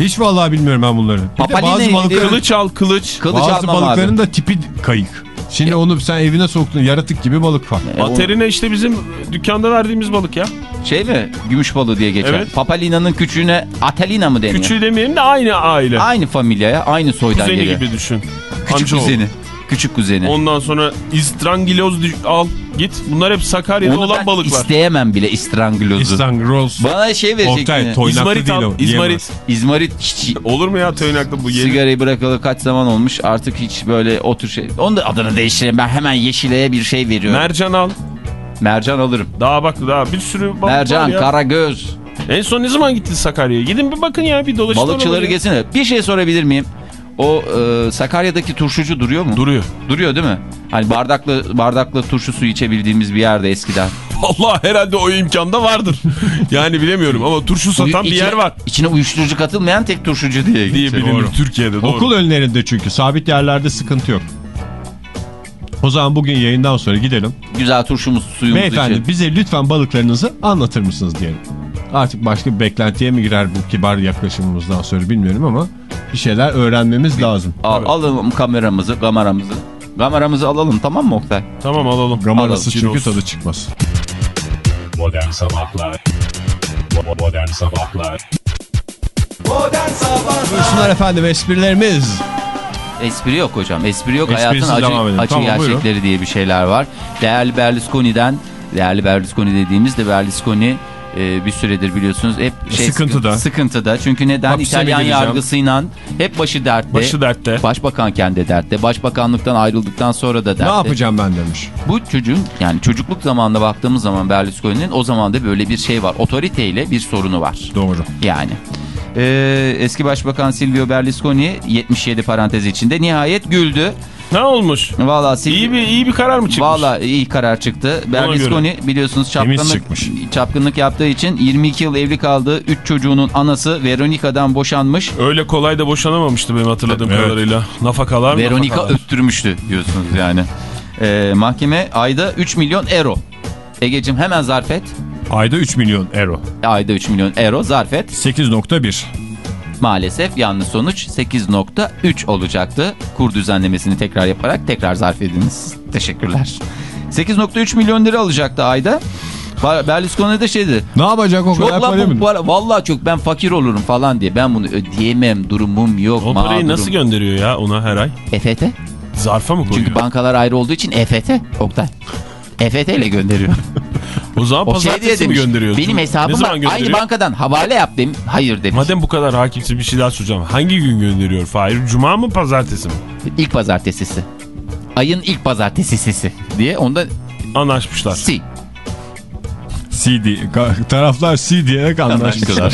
Hiç vallahi bilmiyorum ben bunları. Bir de Papalina bazı balıkların? Kılıç al kılıç. Kılıç bazı balıkların abi. da tipi kayık. Şimdi onu sen evine soktun yaratık gibi balık var. E, o- Aterine işte bizim dükkanda verdiğimiz balık ya. Şey mi? Gümüş balığı diye geçer. Evet. Papalina'nın küçüğüne Atelina mı deniyor? Küçüğü demeyelim de aynı aile. Aynı familyaya, aynı soydan Kuzeni geliyor. gibi düşün. Küçük Amca oğlu. kuzeni. Küçük kuzeni. Ondan sonra istrangiloz al git. Bunlar hep Sakarya'da Onu olan balıklar. isteyemem bile istrangulozu. İstangroz. Bana şey verecek Oktay yine. toynaklı İzmarit değil al. o. İzmarit. İzmarit hiç Olur mu ya toynaklı bu yeni? sigarayı bırakalı kaç zaman olmuş artık hiç böyle o tür şey. Onu da adını değiştireyim ben hemen yeşileye bir şey veriyorum. Mercan al. Mercan alırım. Daha bak daha bir sürü balık Mercan, var ya. karagöz. En son ne zaman gittin Sakarya'ya? Gidin bir bakın ya bir dolaşın. Balıkçıları gezsene. Bir şey sorabilir miyim? O e, Sakarya'daki turşucu duruyor mu? Duruyor. Duruyor değil mi? Hani bardaklı bardaklı turşu suyu içebildiğimiz bir yerde eskiden. Vallahi herhalde o imkanda vardır. yani bilemiyorum ama turşu satan bir İçine- yer var. İçine uyuşturucu katılmayan tek turşucu diye. Diye bilinir Doğru. Türkiye'de doğru. Okul önlerinde çünkü sabit yerlerde sıkıntı yok. O zaman bugün yayından sonra gidelim. Güzel turşumuz suyumuz Beyefendi için. bize lütfen balıklarınızı anlatır mısınız diyelim. Artık başka bir beklentiye mi girer bu kibar yaklaşımımızdan sonra bilmiyorum ama bir şeyler öğrenmemiz lazım. Al, alalım kameramızı, kameramızı. Kameramızı alalım tamam mı Oktay? Tamam alalım. Alalım, çünkü Ciros. tadı çıkmaz. Modern Sabahlar Bo- Modern Sabahlar Buyursunlar efendim esprilerimiz. Espri yok hocam. Espri yok. Esprisiz Hayatın acı, acı Tamam, buyurun. gerçekleri diye bir şeyler var. Değerli Berlusconi'den, değerli Berlusconi dediğimizde Berlusconi e, bir süredir biliyorsunuz hep şey Sıkıntıda. Sıkıntıda. Çünkü neden? Hapse İtalyan yargısıyla hep başı dertte. Başı dertte. Başbakanken de dertte. Başbakanlıktan ayrıldıktan sonra da dertte. Ne yapacağım ben demiş. Bu çocuğun yani çocukluk zamanında baktığımız zaman Berlusconi'nin o zaman da böyle bir şey var. Otoriteyle bir sorunu var. Doğru. Yani. Ee, eski başbakan Silvio Berlusconi 77 parantez içinde nihayet güldü. Ne olmuş? Valla. İyi bir iyi bir karar mı çıkmış? Valla iyi karar çıktı. Berlusconi biliyorsunuz çapkınlık, çapkınlık yaptığı için 22 yıl evli kaldığı 3 çocuğunun anası Veronica'dan boşanmış. Öyle kolay da boşanamamıştı benim hatırladığım Evet. kadarıyla. Nafakalar Veronica nafakalar. öttürmüştü diyorsunuz yani. Ee, mahkeme ayda 3 milyon euro. Ege'cim hemen zarf et. Ayda 3 milyon euro. Ayda 3 milyon euro zarf et. 8.1. Maalesef yanlış sonuç 8.3 olacaktı. Kur düzenlemesini tekrar yaparak tekrar zarf ediniz. Teşekkürler. 8.3 milyon lira alacaktı ayda. Berlusconi de şey dedi. Ne yapacak o Çok kadar para mı? para. Vallahi çok ben fakir olurum falan diye. Ben bunu ödeyemem. Durumum yok. O parayı mağdurum. nasıl gönderiyor ya ona her ay? EFT. Zarfa mı koyuyor? Çünkü bankalar ayrı olduğu için EFT. Oktay. EFT ile gönderiyor. o zaman O şey diye pazartesi mi gönderiyorsun? Benim hesabım var. Aynı bankadan havale yap demiş. Hayır demiş. Madem bu kadar hakimsin bir şey daha soracağım. Hangi gün gönderiyor Fahir? Cuma mı pazartesi mi? İlk pazartesisi. Ayın ilk pazartesisi diye onda Anlaşmışlar. si. CD. Taraflar C diyerek anlaşmışlar.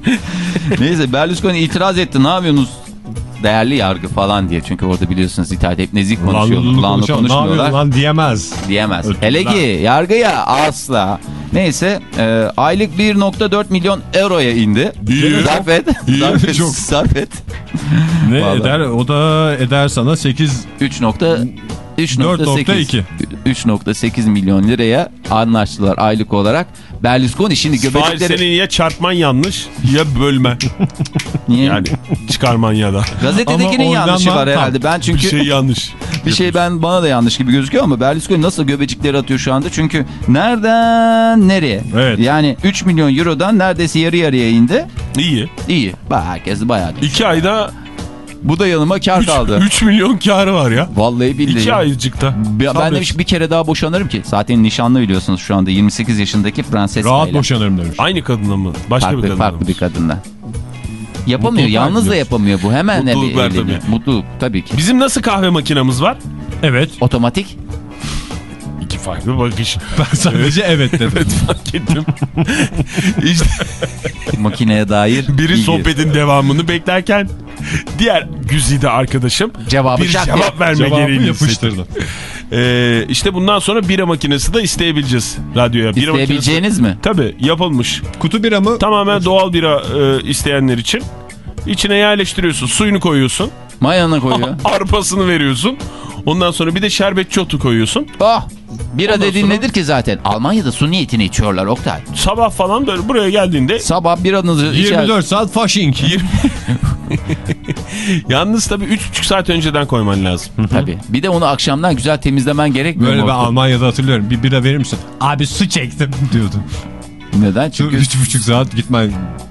Neyse Berlusconi itiraz etti. Ne yapıyorsunuz? Değerli yargı falan diye. Çünkü orada biliyorsunuz İtalya'da hep nezik konuşuyor. Lanlı konuşuyor. Ne konuşmuyorlar. lan diyemez. Diyemez. Ötürüler. Hele ki yargıya asla. Neyse e, aylık 1.4 milyon euroya indi. İyi. Zarf et. İyi, Zarf et. çok. Zarf et. Ne Vallahi. eder? O da eder sana 8 3.8 4.2. 3.8 milyon liraya anlaştılar aylık olarak. Berlusconi şimdi Fahir göbecekleri... senin ya çarpman yanlış ya bölmen. Niye? Yani çıkarman ya da. Gazetedekinin yanlışı var ben- herhalde. Ben Bir çünkü şey yanlış. bir şey ben bana da yanlış gibi gözüküyor ama Berlusconi nasıl göbecikleri atıyor şu anda? Çünkü nereden nereye? Evet. Yani 3 milyon eurodan neredeyse yarı yarıya indi. İyi. İyi. Bak herkes bayağı. İki ayda Bu da yanıma kar kaldı. 3 milyon karı var ya. Vallahi billahi. İki aycıkta. Ben, ben Sabret. demiş bir kere daha boşanırım ki. Zaten nişanlı biliyorsunuz şu anda 28 yaşındaki Francesca rahat ile. boşanırım demiş. Aynı kadınla mı? Başka bir Farklı, kadınla farklı mı? bir kadınla. Yapamıyor. Mutluluklar Yalnız da yapamıyor bu. Hemen de bir Mutluluklar evleniyor. tabii. Mutluluk tabii ki. Bizim nasıl kahve makinamız var? Evet. Otomatik. Farklı bakış. Ben sadece evet dedim. evet fark ettim. işte Makineye dair biri bilgi. sohbetin devamını beklerken diğer güzide arkadaşım Cevabı bir cevap verme gereğini hissetti. yapıştırdım. Ee, işte bundan sonra bira makinesi de isteyebileceğiz radyoya. Bira makinesi- İsteyebileceğiniz mi? Tabii yapılmış. Kutu bira mı? Tamamen doğal bira e, isteyenler için. İçine yerleştiriyorsun. Suyunu koyuyorsun. Mayanı koyuyor. Arpasını veriyorsun. Ondan sonra bir de şerbetçi otu koyuyorsun. oh! Bira Ondan dediğin sonra- nedir ki zaten? Almanya'da su niyetini içiyorlar Oktay. Sabah falan böyle buraya geldiğinde Sabah biranızı içer. 24 saat faşink. yalnız tabii 3,5 saat önceden koyman lazım. Tabii. Bir de onu akşamdan güzel temizlemen gerekmiyor Böyle ben? Almanya'da hatırlıyorum. Bir bira verir misin? Abi su çektim diyordu. Neden? Çünkü Çünkü 3,5 saat gitmen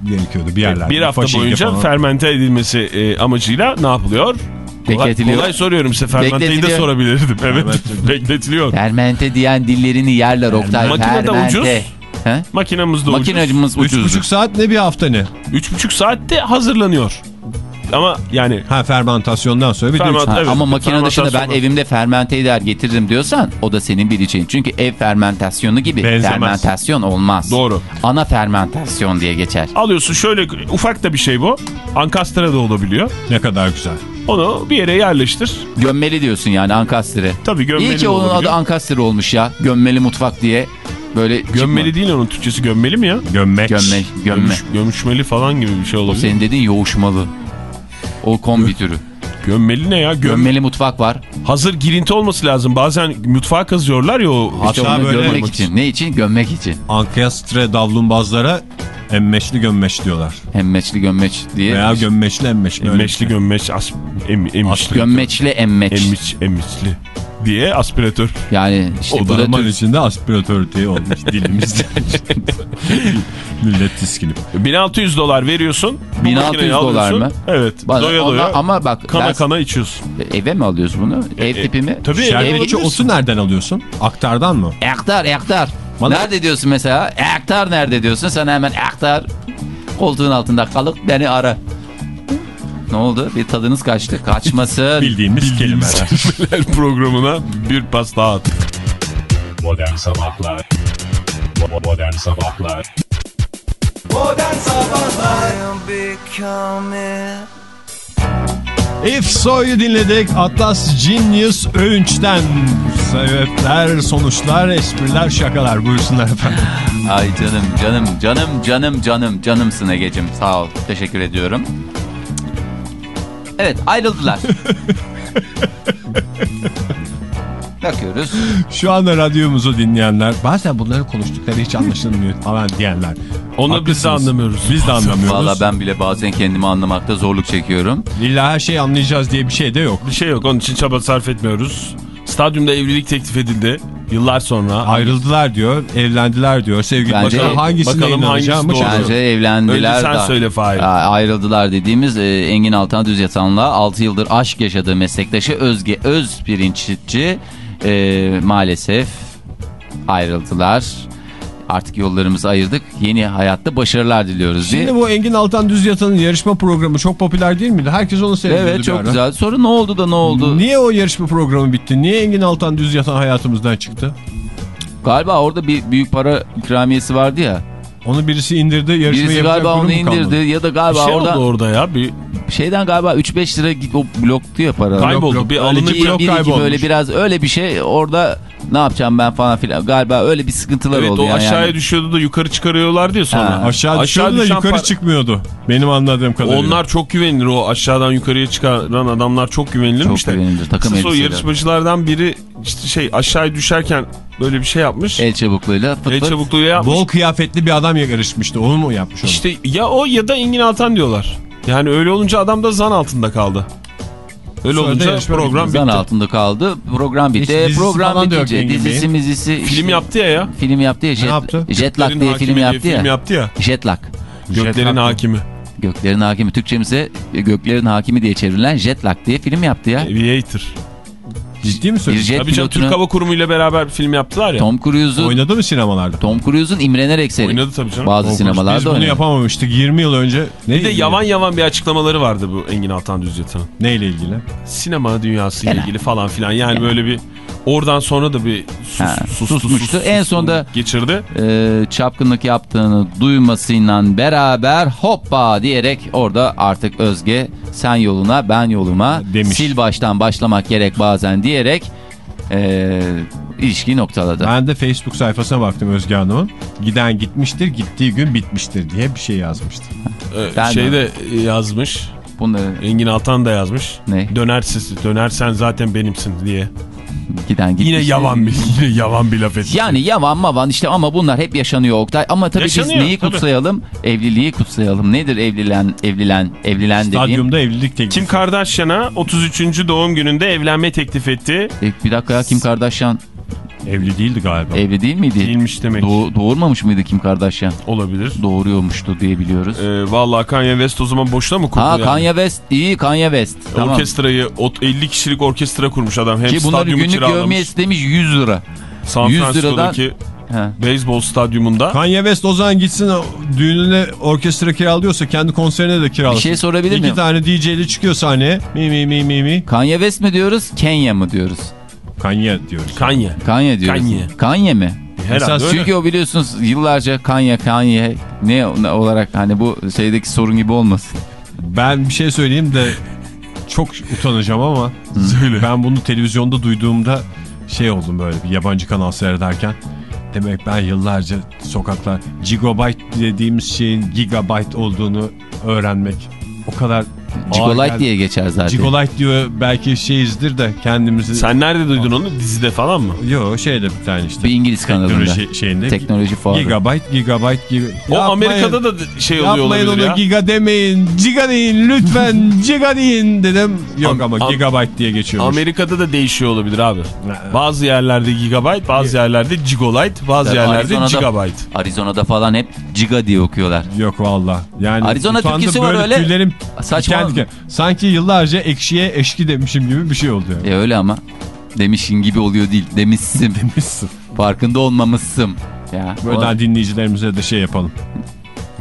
gerekiyordu bir yerlerde. bir hafta boyunca falan. fermente edilmesi e, amacıyla ne yapılıyor? Kolay, Bekletiliyor. kolay soruyorum size. Fermenteyi de sorabilirdim. Evet. Bekletiliyor. fermente diyen dillerini yerler Oktay. Makine de ucuz. He? Makinamız da ucuz. Makinacımız ucuz. 3,5 saat ne bir hafta ne? 3,5 saatte hazırlanıyor. Ama yani Ha fermentasyondan sonra bir de Ferment- Evet, ama makine dışında ben evimde fermente eder getiririm diyorsan o da senin bileceğin. Çünkü ev fermentasyonu gibi Benzemez. fermentasyon olmaz. Doğru. Ana fermentasyon diye geçer. alıyorsun şöyle ufak da bir şey bu. Ankastre da olabiliyor. ne kadar güzel. Onu bir yere yerleştir. Gömmeli diyorsun yani ankastre. Tabii gömmeli İyi ki onun adı olabiliyor. ankastre olmuş ya. Gömmeli mutfak diye. Böyle Gömmeli çıkma. değil onun Türkçesi gömmeli mi ya? Gömmek. Gömme, gömme. Gömüş, gömüşmeli falan gibi bir şey O olabilir. senin dediğin yoğuşmalı. O kombi türü. Gömmeli ne ya? Göm... Gömmeli mutfak var. Hazır girinti olması lazım. Bazen mutfağa kazıyorlar ya o. İşte Hatta onu böyle- gömmek için. Ne için? Gömmek için. Ankastre davlumbazlara emmeçli gömmeç diyorlar. Hemmeçli gömmeç diye. Veya gömmeçli emmeç. Emmeçli şey. gömmeç, as, em, emişli. Gömmeçli emmeç. Emmiş, emişli diye aspiratör. Yani işte O da da zaman tür- içinde aspiratör diye olmuş dilimizde. Millet tiskinip. 1600 dolar veriyorsun. bu 1600 makineyi dolar mı? Evet. Bana- doya ona- doya. ama bak kana ben- kana içiyorsun. eve mi alıyoruz bunu? Ev E, tipi mi? tabii, Ev- Şerbetçi otu nereden alıyorsun? Aktardan mı? Ektar, ektar. Bana- Nerede diyorsun mesela? Ektar nerede diyorsun? Sen hemen ektar koltuğun altında kalıp beni ara. Ne oldu? Bir tadınız kaçtı. Kaçmasın. Bildiğimiz kelimeler. Kelimeler programına bir pas daha at. Modern Sabahlar Bo- Modern Sabahlar If So'yu dinledik. Atlas Genius Övünç'ten. Sebepler, sonuçlar, espriler, şakalar. Buyursunlar efendim. Ay canım canım canım canım canım canımsın Ege'cim. Sağ ol. Teşekkür ediyorum. Evet ayrıldılar. Bakıyoruz. Şu anda radyomuzu dinleyenler, bazen bunları konuştukları hiç anlaşılmıyor falan diyenler. Onu biz de anlamıyoruz. Biz de anlamıyoruz. Valla ben bile bazen kendimi anlamakta zorluk çekiyorum. İlla her şeyi anlayacağız diye bir şey de yok. Bir şey yok. Onun için çaba sarf etmiyoruz. Stadyumda evlilik teklif edildi. Yıllar sonra. Ayrıldılar diyor, evlendiler diyor. Sevgili Bence- bakalım hangisine Bakalım inanacağım hangisi doğru? Bence evlendiler. Önce sen da- söyle Fahir. Ayrıldılar dediğimiz e, Engin Altan Düz Yatan'la 6 yıldır aşk yaşadığı meslektaşı Özge Öz Pirinççi e, maalesef ayrıldılar. Artık yollarımızı ayırdık. Yeni hayatta başarılar diliyoruz diye. Şimdi bu Engin Altan Düz Yatan'ın yarışma programı çok popüler değil miydi? Herkes onu seyrediyordu Evet çok ara. güzel. Sonra ne oldu da ne oldu? Niye o yarışma programı bitti? Niye Engin Altan Düz Yatan hayatımızdan çıktı? Galiba orada bir büyük para ikramiyesi vardı ya. Onu birisi indirdi. Birisi galiba onu mu kalmadı? indirdi ya da Bir galiba şey orada oldu orada ya. Bir şeyden galiba 3-5 lira git o bloktu ya para. kayboldu. blok, bir alınıp bir blok bir kaybolmuş. böyle biraz öyle bir şey orada ne yapacağım ben falan filan galiba öyle bir sıkıntılar Evet oldu o yani. aşağıya yani. düşüyordu da yukarı çıkarıyorlardı ya sonra. Ha. Aşağı düşüyordu da yukarı par- çıkmıyordu. Benim anladığım kadarıyla. Onlar çok güvenilir o aşağıdan yukarıya çıkaran adamlar çok güvenilirmiş Çok de. güvenilir, takım Kısacası o yarışmacılardan biri işte şey aşağıya düşerken böyle bir şey yapmış. El, El çabukluğuyla fıt fıt. çabukluğuyla yapmış. Bol kıyafetli bir adam yarışmıştı. Onu mu yapmış onu? İşte ya o ya da Engin Altan diyorlar. Yani öyle olunca adam da zan altında kaldı. Öyle Sonra olunca program bitti. Zan altında kaldı. Program bitti. Hiç program bitince dizisi mizisi. Film yaptı ya ya. Film yaptı ya. Jet, yaptı? Jetlag diye film diye yaptı film ya. yaptı ya. Jetlag. Göklerin Jetlag hakimi. Göklerin hakimi Türkçemize Göklerin hakimi diye çevrilen Jetlag diye film yaptı ya. Aviator. Ciddi mi söylüyorsun? Tabii canım Türk Hava Kurumu ile beraber bir film yaptılar ya. Tom Cruise'un Oynadı mı sinemalarda? Tom Cruise'un imrenerek seri. Oynadı tabii canım. Bazı Biz sinemalarda bunu oynadı. yapamamıştık 20 yıl önce. Ne Bir de yavan yavan bir açıklamaları vardı bu Engin Altan Düz Yatan'ın. Neyle ilgili? Sinema dünyası ile ilgili falan filan. Yani Genel. böyle bir oradan sonra da bir sus, Ha, sustu, susmuştu. sus, En sus sonda- geçirdi. e, çapkınlık yaptığını duymasıyla beraber hoppa diyerek orada artık Özge sen yoluna ben yoluma Demiş. sil baştan başlamak gerek bazen diyerek e, ilişkiyi noktaladı. Ben de Facebook sayfasına baktım Özge Hanım'ın. Giden gitmiştir, gittiği gün bitmiştir diye bir şey yazmıştı. Ee, Ben şey de- de yazmış. Bunları Engin Altan da yazmış. Ne? Dönersiz, dönersen zaten benimsin diye. Giden gitmiş. Yine yavan bir, yine yavan bir laf etti. Yani yavan mavan işte ama bunlar hep yaşanıyor Oktay. Ama tabii Yaşanıyor, biz neyi tabii. kutlayalım? Evliliği kutlayalım. Nedir evlilen, evlilen, evlilen dediğim? Stadyumda evlilik teklifi. Kim Kardashian'a 33. doğum gününde evlenme teklif etti. E, bir dakika ya Kim Kardashian Evli değildi galiba. evli değil miydi? Değilmiş demek. Doğ- doğurmamış mıydı Kim Kardashian? Olabilir. Doğuruyormuştu diye biliyoruz. Ee, vallahi Kanye West o zaman boşuna mı kurdu ha yani? Kanye West iyi Kanye West. Tamam. Orkestrayı ot- 50 kişilik orkestra kurmuş adam. Hem Ki bunları günlük kiralamış. görmeye istemiş 100 lira. San 100 Francisco'daki Ha. beyzbol stadyumunda. Kanye West o zaman gitsin düğününe orkestra kiralıyorsa kendi konserine de kiralasın. Bir şey sorabilir İki miyim? tane DJ'li çıkıyor sahneye. Mi mi mi mi mi. Kanye West mi diyoruz Kenya mı diyoruz? Kanye diyoruz. Kanye. Kanye diyoruz. Kanye. Kanye mi? Herhalde Esas öyle. Çünkü o biliyorsunuz yıllarca Kanye Kanye ne ne olarak hani bu şeydeki sorun gibi olmasın. Ben bir şey söyleyeyim de çok utanacağım ama Söyle. ben bunu televizyonda duyduğumda şey oldum böyle bir yabancı kanal seyrederken. Demek ben yıllarca sokaklar gigabyte dediğimiz şeyin gigabyte olduğunu öğrenmek o kadar geldi. diye geçer zaten. Gigolite diyor belki şeyizdir de kendimizi... Sen nerede duydun onu? Dizide falan mı? Yo şeyde bir tane işte. Bir İngiliz kanalında. Teknoloji şeyinde. Teknoloji fuarı. Gigabyte, gigabyte, giga... O Yapmayın. Amerika'da da şey oluyor Yapmayın olabilir onu ya. giga demeyin. Giga deyin lütfen. giga deyin dedim. Yok Am- ama am- gigabyte diye geçiyormuş. Amerika'da da değişiyor olabilir abi. Bazı yerlerde gigabyte, bazı yerlerde gigolite, bazı Tabii yerlerde Arizona'da- gigabyte. Arizona'da falan hep Giga diye okuyorlar. Yok valla. Yani Arizona türküsü var öyle. Tüylerim Saçma. Diken. Sanki yıllarca ekşiye eşki demişim gibi bir şey oldu yani. E öyle ama. Demişin gibi oluyor değil. Demişsin. Demişsin. Farkında olmamışsın. Ya. Buradan dinleyicilerimize de şey yapalım.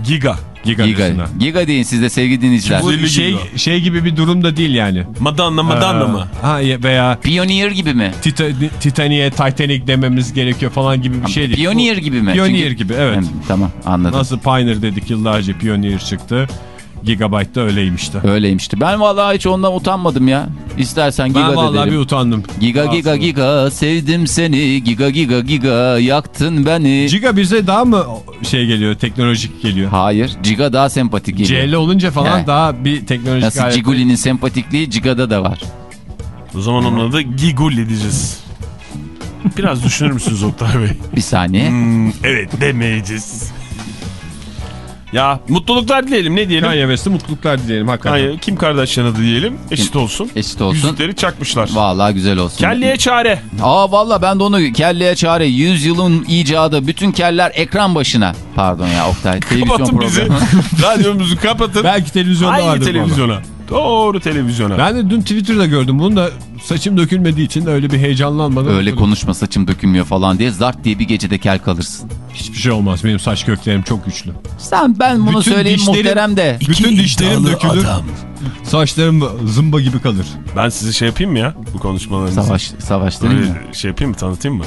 Giga. Giga, Giga. Giga deyin siz de sevgili dinleyiciler. Bu 150 şey, giga. şey gibi bir durum da değil yani. Madonna Madonna Ee, mı? Ha ya- veya Pioneer gibi mi? Tita- Titanic'e Titanic dememiz gerekiyor falan gibi bir şey değil. Pioneer gibi mi? Pioneer Çünkü- gibi evet. Hem, tamam anladım. Nasıl Pioneer dedik yıllarca Pioneer çıktı. Gigabyte da öyleymişti. Öyleymişti. Ben vallahi hiç ondan utanmadım ya. İstersen Giga Ben vallahi derim. bir utandım. Giga giga Aslında. giga sevdim seni giga giga giga yaktın beni. Giga bize daha mı şey geliyor teknolojik geliyor? Hayır Giga daha sempatik geliyor. CL olunca falan He. daha bir teknolojik Nasıl alet- Ciguli'nin sempatikliği Giga'da da var. O zaman onun adı Giguli diyeceğiz. Biraz düşünür müsünüz Oktay Bey? Bir saniye. Hmm, evet demeyeceğiz. Ya mutluluklar dileyelim ne diyelim? Kanye West'e mutluluklar dileyelim hakikaten. Hayır, Kim da diyelim eşit olsun. Eşit olsun. Yüzükleri çakmışlar. Vallahi güzel olsun. Kelleye çare. Aa valla ben de onu kelleye çare. Yüzyılın icadı. Bütün keller ekran başına. Pardon ya Oktay. Televizyon Kapatın bizi. programı. Radyomuzu kapatın. Belki televizyonda Hangi vardır. televizyona? Doğru televizyona. Ben de dün Twitter'da gördüm. Bunu da saçım dökülmediği için öyle bir heyecanlanmadım. Öyle konuşma saçım dökülmüyor falan diye zart diye bir gecede kel kalırsın. Hiçbir şey olmaz. Benim saç köklerim çok güçlü. Sen ben bunu Bütün söyleyeyim dişlerim- muhterem de. Bütün dişlerim dökülür. Saçlarım zımba gibi kalır. Ben size şey yapayım mı ya bu konuşmalarınızı? Savaş, savaş değil mi? Öyle şey yapayım mı tanıtayım mı?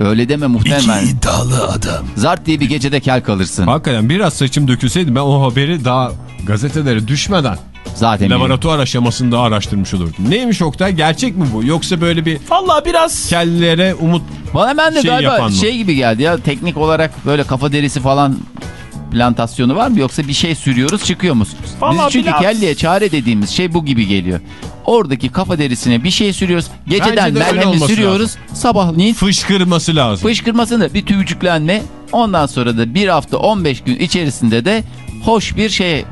Öyle deme muhtemelen. iddialı adam. Zart diye bir gecede kel kalırsın. Hakikaten biraz saçım dökülseydi ben o haberi daha gazetelere düşmeden Zaten laboratuvar aşamasında araştırmış olurdum. Neymiş Oktay? Gerçek mi bu? Yoksa böyle bir Valla biraz kellere umut Bana hemen de şey galiba şey gibi geldi ya teknik olarak böyle kafa derisi falan plantasyonu var mı yoksa bir şey sürüyoruz çıkıyor musunuz? Biz Vallahi çünkü biraz- kelleye çare dediğimiz şey bu gibi geliyor. Oradaki kafa derisine bir şey sürüyoruz. Geceden merhemi sürüyoruz. Sabahleyin fışkırması lazım. fışkırmasını bir tüycüklenme. Ondan sonra da bir hafta 15 gün içerisinde de hoş bir şey.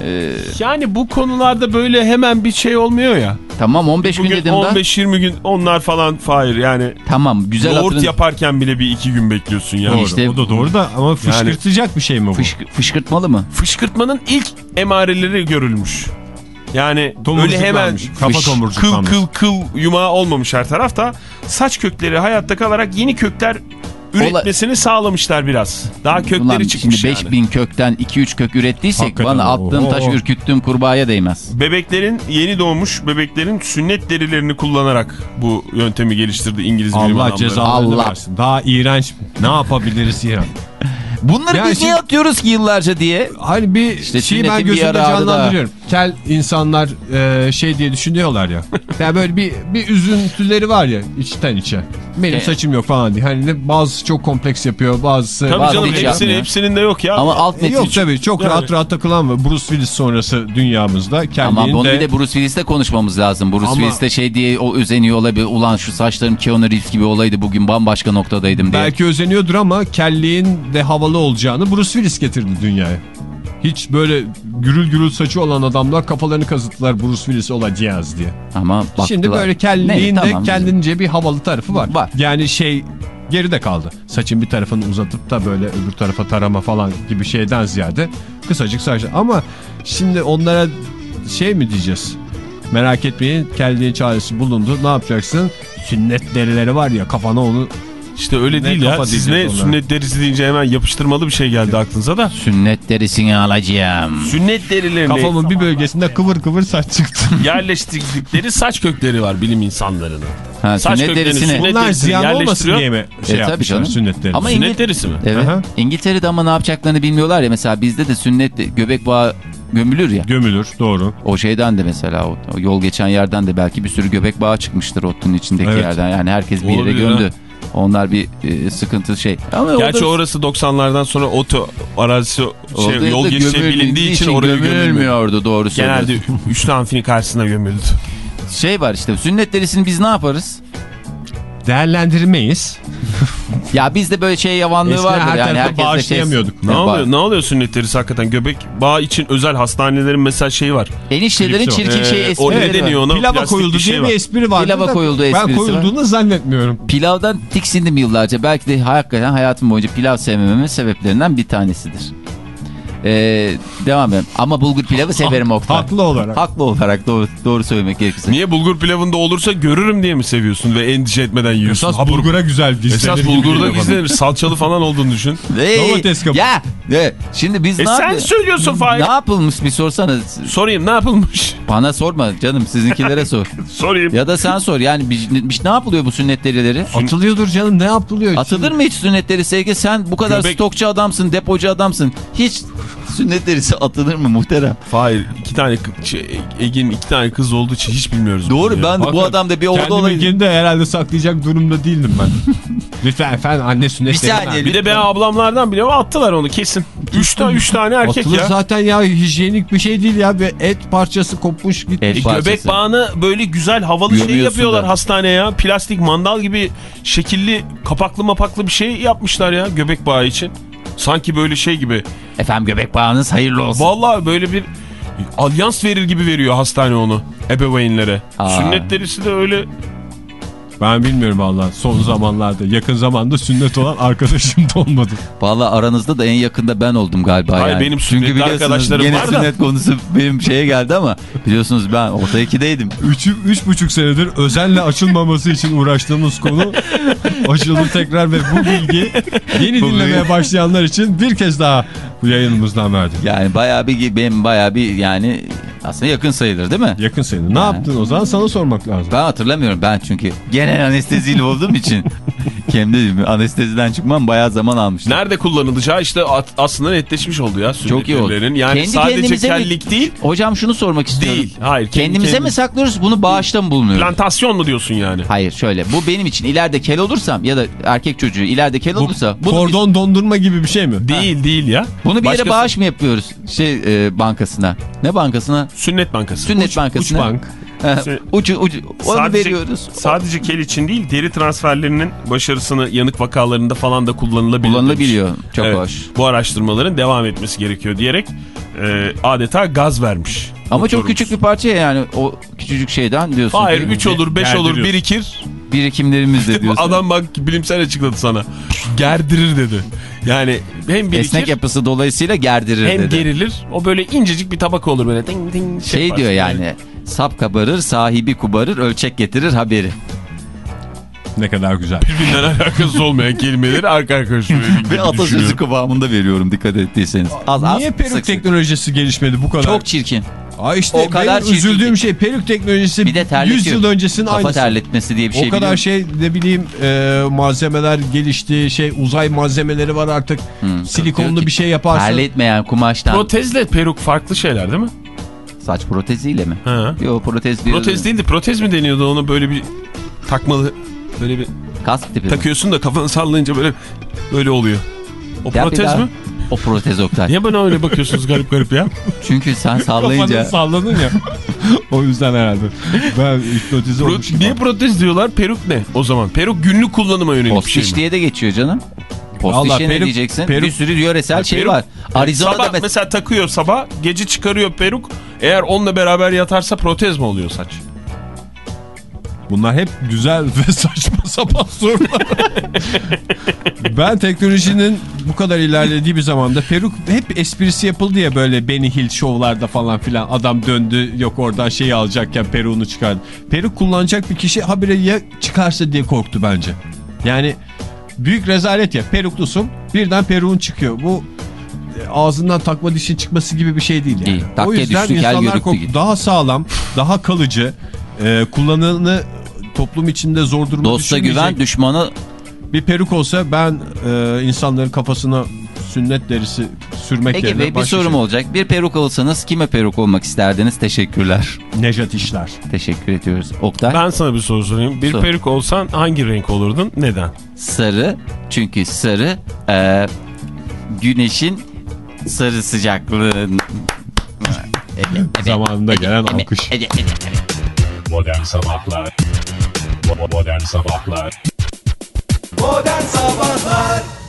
Ee, yani bu konularda böyle hemen bir şey olmuyor ya. tamam 15 gün Bugün dedim da. 15-20 gün onlar falan Fahir yani. Tamam güzel Yoğurt hatırın. yaparken bile bir iki gün bekliyorsun ya. Doğru. İşte- o da doğru da ama fışkırtacak bir şey mi bu? Fışk- fışkırtmalı mı? Fışkırtmanın ilk emareleri görülmüş. Yani öyle hemen kafa kıl kıl kıl yumağı olmamış her tarafta. Saç kökleri hayatta kalarak yeni kökler üretmesini sağlamışlar biraz. Daha kökleri Ulan çıkmış şimdi yani. 5000 kökten 2-3 kök ürettiysek Hakikaten, bana attığım taş ürküttüğüm kurbağaya değmez. Bebeklerin yeni doğmuş bebeklerin sünnet derilerini kullanarak bu yöntemi geliştirdi İngiliz bilim Allah adamları. cezalarını Allah. versin. Daha iğrenç. Ne yapabiliriz ya? Bunları Ya biz şimdi- niye atıyoruz ki yıllarca diye? Hani bir İşte şeyi ben gözümde yararı da. canlandırıyorum. Kel insanlar e, şey diye düşünüyorlar ya. yani böyle bir, bir üzüntüleri var ya içten içe. Benim E- saçım yok falan diye. Hani bazısı çok kompleks yapıyor bazısı... Tabii Bazı canım hiç hepsinin, yapmıyor. hepsinin de yok ya. Ama alt E, metin Yok tabii çok Yani- rahat rahat takılan var. Bruce Willis sonrası dünyamızda Ama bunu de... bir de Bruce Willis'te konuşmamız lazım. Bruce Ama- Willis de şey diye o özeniyor olabilir. Ulan şu saçlarım Keanu Reeves gibi olaydı bugün bambaşka noktadaydım diye. Belki özeniyordur ama kelliğin de havalı olacağını Bruce Willis getirdi dünyaya. Hiç böyle gürül gürül saçı olan adamlar kafalarını kazıttılar Bruce Willis olacağız diye. Ama baktılar. Şimdi böyle kelliğin tamam. kendince bir havalı tarafı var. Var. Yani şey geride kaldı. Saçın bir tarafını uzatıp da böyle öbür tarafa tarama falan gibi şeyden ziyade kısacık saç. Ama şimdi onlara şey mi diyeceğiz? Merak etmeyin kelliğin çaresi bulundu. Ne yapacaksın? Sünnet derileri var ya kafana onu İşte öyle Ne değil ya. Siz ne onlara? sünnet derisi deyince hemen yapıştırmalı bir şey geldi aklınıza da. Sünnet derisini alacağım. Sünnet derilerini kafamın bir bölgesinde kıvır kıvır saç çıktı. yerleştirdikleri saç kökleri var bilim insanlarının. Ha, Saç sünnet derisini. sünnet- Bunlar ziyan olmasın yerleştiriyor. diye mi şey E, tabii yapmışlar canım. sünnetleri? Ama Sünnet İngiliz- derisi mi? Evet. Aha. İngiltere'de ama ne yapacaklarını bilmiyorlar ya. Mesela bizde de sünnet göbek bağı gömülür ya. Gömülür doğru. O şeyden de mesela o, o yol geçen yerden de belki bir sürü göbek bağı çıkmıştır otunun içindeki Evet. yerden. Yani herkes bir yere Olabilir gömdü. ha. Onlar bir e, sıkıntı şey. Ama Gerçi orada- orası 90'lardan sonra oto arazisi şey, yol gömülüldüğü bilindiği için oraya gömülmüyor. gömülmüyordu doğru Genelde söylüyorsun. üçlü amfinin karşısına gömüldü. Şey var işte sünnet derisini biz ne yaparız? Değerlendirmeyiz. Ya bizde böyle şey yavanlığı Eskiden vardır her yani herkes bağışlayamıyorduk. Ne Ya oluyor? Ne oluyor sünnet hakikaten? Göbek bağı için özel hastanelerin mesela şeyi var. Eniştelerin Klipsi var. çirkin şey Ee, o esprileri ne var. deniyor ona? Pilava koyuldu bir şey diye var. bir espri vardı Pilava da koyuldu ben esprisi koyulduğunu zannetmiyorum. Pilavdan tiksindim yıllarca. Belki de hakikaten hayatım boyunca pilav sevmememin sebeplerinden bir tanesidir. Ee, devam edelim. Ama bulgur pilavı severim Oktay. Haklı olarak. Haklı olarak doğru, doğru söylemek gerekirse. Niye bulgur pilavında olursa görürüm diye mi seviyorsun ve endişe etmeden yiyorsun? Esas Hapur- bulgura güzel gizlenir. Esas bulgurda gizlenir. Salçalı falan olduğunu düşün. Hey, Domates kabuğu. Ya ne? Şimdi biz E ne sen yapıyoruz? söylüyorsun Fahir. Ne yapılmış bir sorsana. Sorayım ne yapılmış? Bana sorma canım sizinkilere sor. Sorayım. ya da sen sor. Yani biz, biz ne yapılıyor bu sünnet derileri? Atılıyordur canım ne yapılıyor? Atılır mı hiç sünnet derisi Sevgi? Sen bu kadar Göbek- stokçu adamsın, depocu adamsın. Hiç sünnet derisi atılır mı muhterem? Fahir iki tane Ege'nin iki tane kız olduğu için hiç bilmiyoruz. Doğru ben de bu Hakikaten adam da bir orada Kendimi olaydı. yine de herhalde saklayacak durumda değildim ben. Lütfen efendim anne sünnet Bir saniye. Bir de ben ablamlardan bile attılar onu kesin. Üç tane, üç tane erkek Atılır ya. zaten ya hijyenik bir şey değil ya. Bir et parçası kopmuş gitmiş. Et E, parçası. göbek bağını böyle güzel havalı şey yapıyorlar da. hastaneye ya. Plastik mandal gibi şekilli kapaklı mapaklı bir şey yapmışlar ya göbek bağı için. Sanki böyle şey gibi Efendim göbek bağınız hayırlı olsun. Vallahi böyle bir alyans verir gibi veriyor hastane onu ebeveynlere. Aa. Sünnet derisi de öyle Ben bilmiyorum valla son zamanlarda yakın zamanda sünnet olan arkadaşım da olmadı. Vallahi aranızda da en yakında ben oldum galiba Hayır, yani. benim Çünkü sünnetli arkadaşlarım gene var da. sünnet konusu benim şeye geldi ama biliyorsunuz ben orta ikideydim. Üç, üç buçuk senedir özenle açılmaması için uğraştığımız konu açıldı tekrar ve bu bilgi yeni Bu dinlemeye bilgi- başlayanlar için bir kez daha bu yayınımızdan verdik. Yani bayağı bir benim bayağı bir yani aslında yakın sayılır değil mi? Yakın sayını. Ne Ha. yaptın o zaman sana sormak lazım. Ben hatırlamıyorum ben çünkü genel anesteziyle olduğum için kendi anesteziden çıkmam bayağı zaman almıştı. nerede kullanılacağı işte aslında netleşmiş oldu ya Çok iyi oldu. Yani Kendi sadece kendimize mi- kellik değil Hocam şunu sormak istiyorum. değil. Hayır. kendi Kendimize kendine- mi saklıyoruz bunu bağışta mı bulunuyoruz? Plantasyon mu diyorsun yani? Hayır şöyle bu benim için ileride kel olursam ya da erkek çocuğu ileride kel olursa bunu, Kordon dondurma gibi bir şey mi? Değil değil ya. bunu bir yere Başkası- bağış mı yapıyoruz? Şey e, bankasına. Ne bankasına? Sünnet bankası. Sünnet Uç bankasına. bank. He, ucu ucu onu Sadece- veriyoruz. Sadece kel için değil deri transferlerinin başarısını yanık vakalarında falan da kullanılabilir. Kullanılabiliyor. demiş. Çok Evet, hoş. Bu araştırmaların devam etmesi gerekiyor diyerek e, adeta gaz vermiş. Ama çok küçük bir parça ya yani o küçücük şeyden diyorsun Hayır ki 3 olur 5 olur birikir. birikimlerimiz de diyorsun. Adam bak bilimsel açıkladı sana. Gerdirir dedi. Yani hem birikir Esnek yapısı dolayısıyla gerdirir hem dedi. gerilir. O böyle incecik bir tabak olur böyle. Ding ding şey yaparsın diyor böyle. yani sap kabarır sahibi kubarır ölçek getirir haberi. Ne kadar güzel. Birbirinden alakası olmayan kelimeleri arka arkaya söylüyor. Ve atasözü kıvamında veriyorum dikkat ettiyseniz. Az az Niye peruk sık sık. teknolojisi gelişmedi bu kadar? Çok çirkin. Aa işte o kadar benim üzüldüğüm ki. şey peruk teknolojisi Bir de terletiyor. 100 yıl öncesinin Kafa aynısı. terletmesi diye bir şey o kadar biliyorum. şey ne bileyim e, malzemeler gelişti şey uzay malzemeleri var artık Hmm, silikonlu bir şey yaparsın. Terletmeyen kumaştan Protezle peruk farklı şeyler değil mi? Saç proteziyle mi? Ha. Yok protez diyor. Protez değil de protez mi deniyordu ona böyle bir takmalı böyle bir Kask tipi. mi? takıyorsun da kafanı sallayınca böyle böyle oluyor. O Ya protez daha- mi? O protez Oktay. Niye bana öyle bakıyorsunuz garip garip ya? Çünkü sen Kafanı sallayınca salladın ya. o yüzden herhalde. Ben hipnotize Pro- olmuşum. niye protez diyorlar? Peruk ne o zaman? Peruk günlük kullanıma yönelik bir şey mi? diye de geçiyor canım. Postişe ne peruk- diyeceksin? peruk- bir sürü yöresel şey Peruk- var. Arizona'da sabah mes- mesela takıyor sabah gece çıkarıyor peruk. Eğer onunla beraber yatarsa protez mi oluyor saç? Bunlar hep güzel ve saçma sapan sorular. ben teknolojinin bu kadar ilerlediği bir zamanda peruk hep esprisi yapıldı ya böyle Benny Hill şovlarda falan filan adam döndü yok oradan şeyi alacakken peruğunu çıkardı. Peruk kullanacak bir kişi habire ya çıkarsa diye korktu bence. Yani büyük rezalet ya peruklusun birden peruğun çıkıyor. Bu ağzından takma dişin çıkması gibi bir şey değil yani. Değil. Takke o yüzden düştü, kel insanlar. Daha sağlam, daha kalıcı, e, kullananı toplum içinde zor duruma Dosta güven düşmanı bir peruk olsa ben e, insanların kafasına sünnet derisi sürmek Ege yerine Bey bir sorum şey- olacak. Bir peruk olsanız kime peruk olmak isterdiniz? Teşekkürler. Nejat İşler. Teşekkür ediyoruz. Oktay Ben sana bir soru sorayım. Bir Sor. peruk olsan hangi renk olurdun? Neden? sarı çünkü sarı e, güneşin sarı sıcaklığı. Zamanında gelen alkış. Modern Sabahlar. Modern Sabahlar. Modern Sabahlar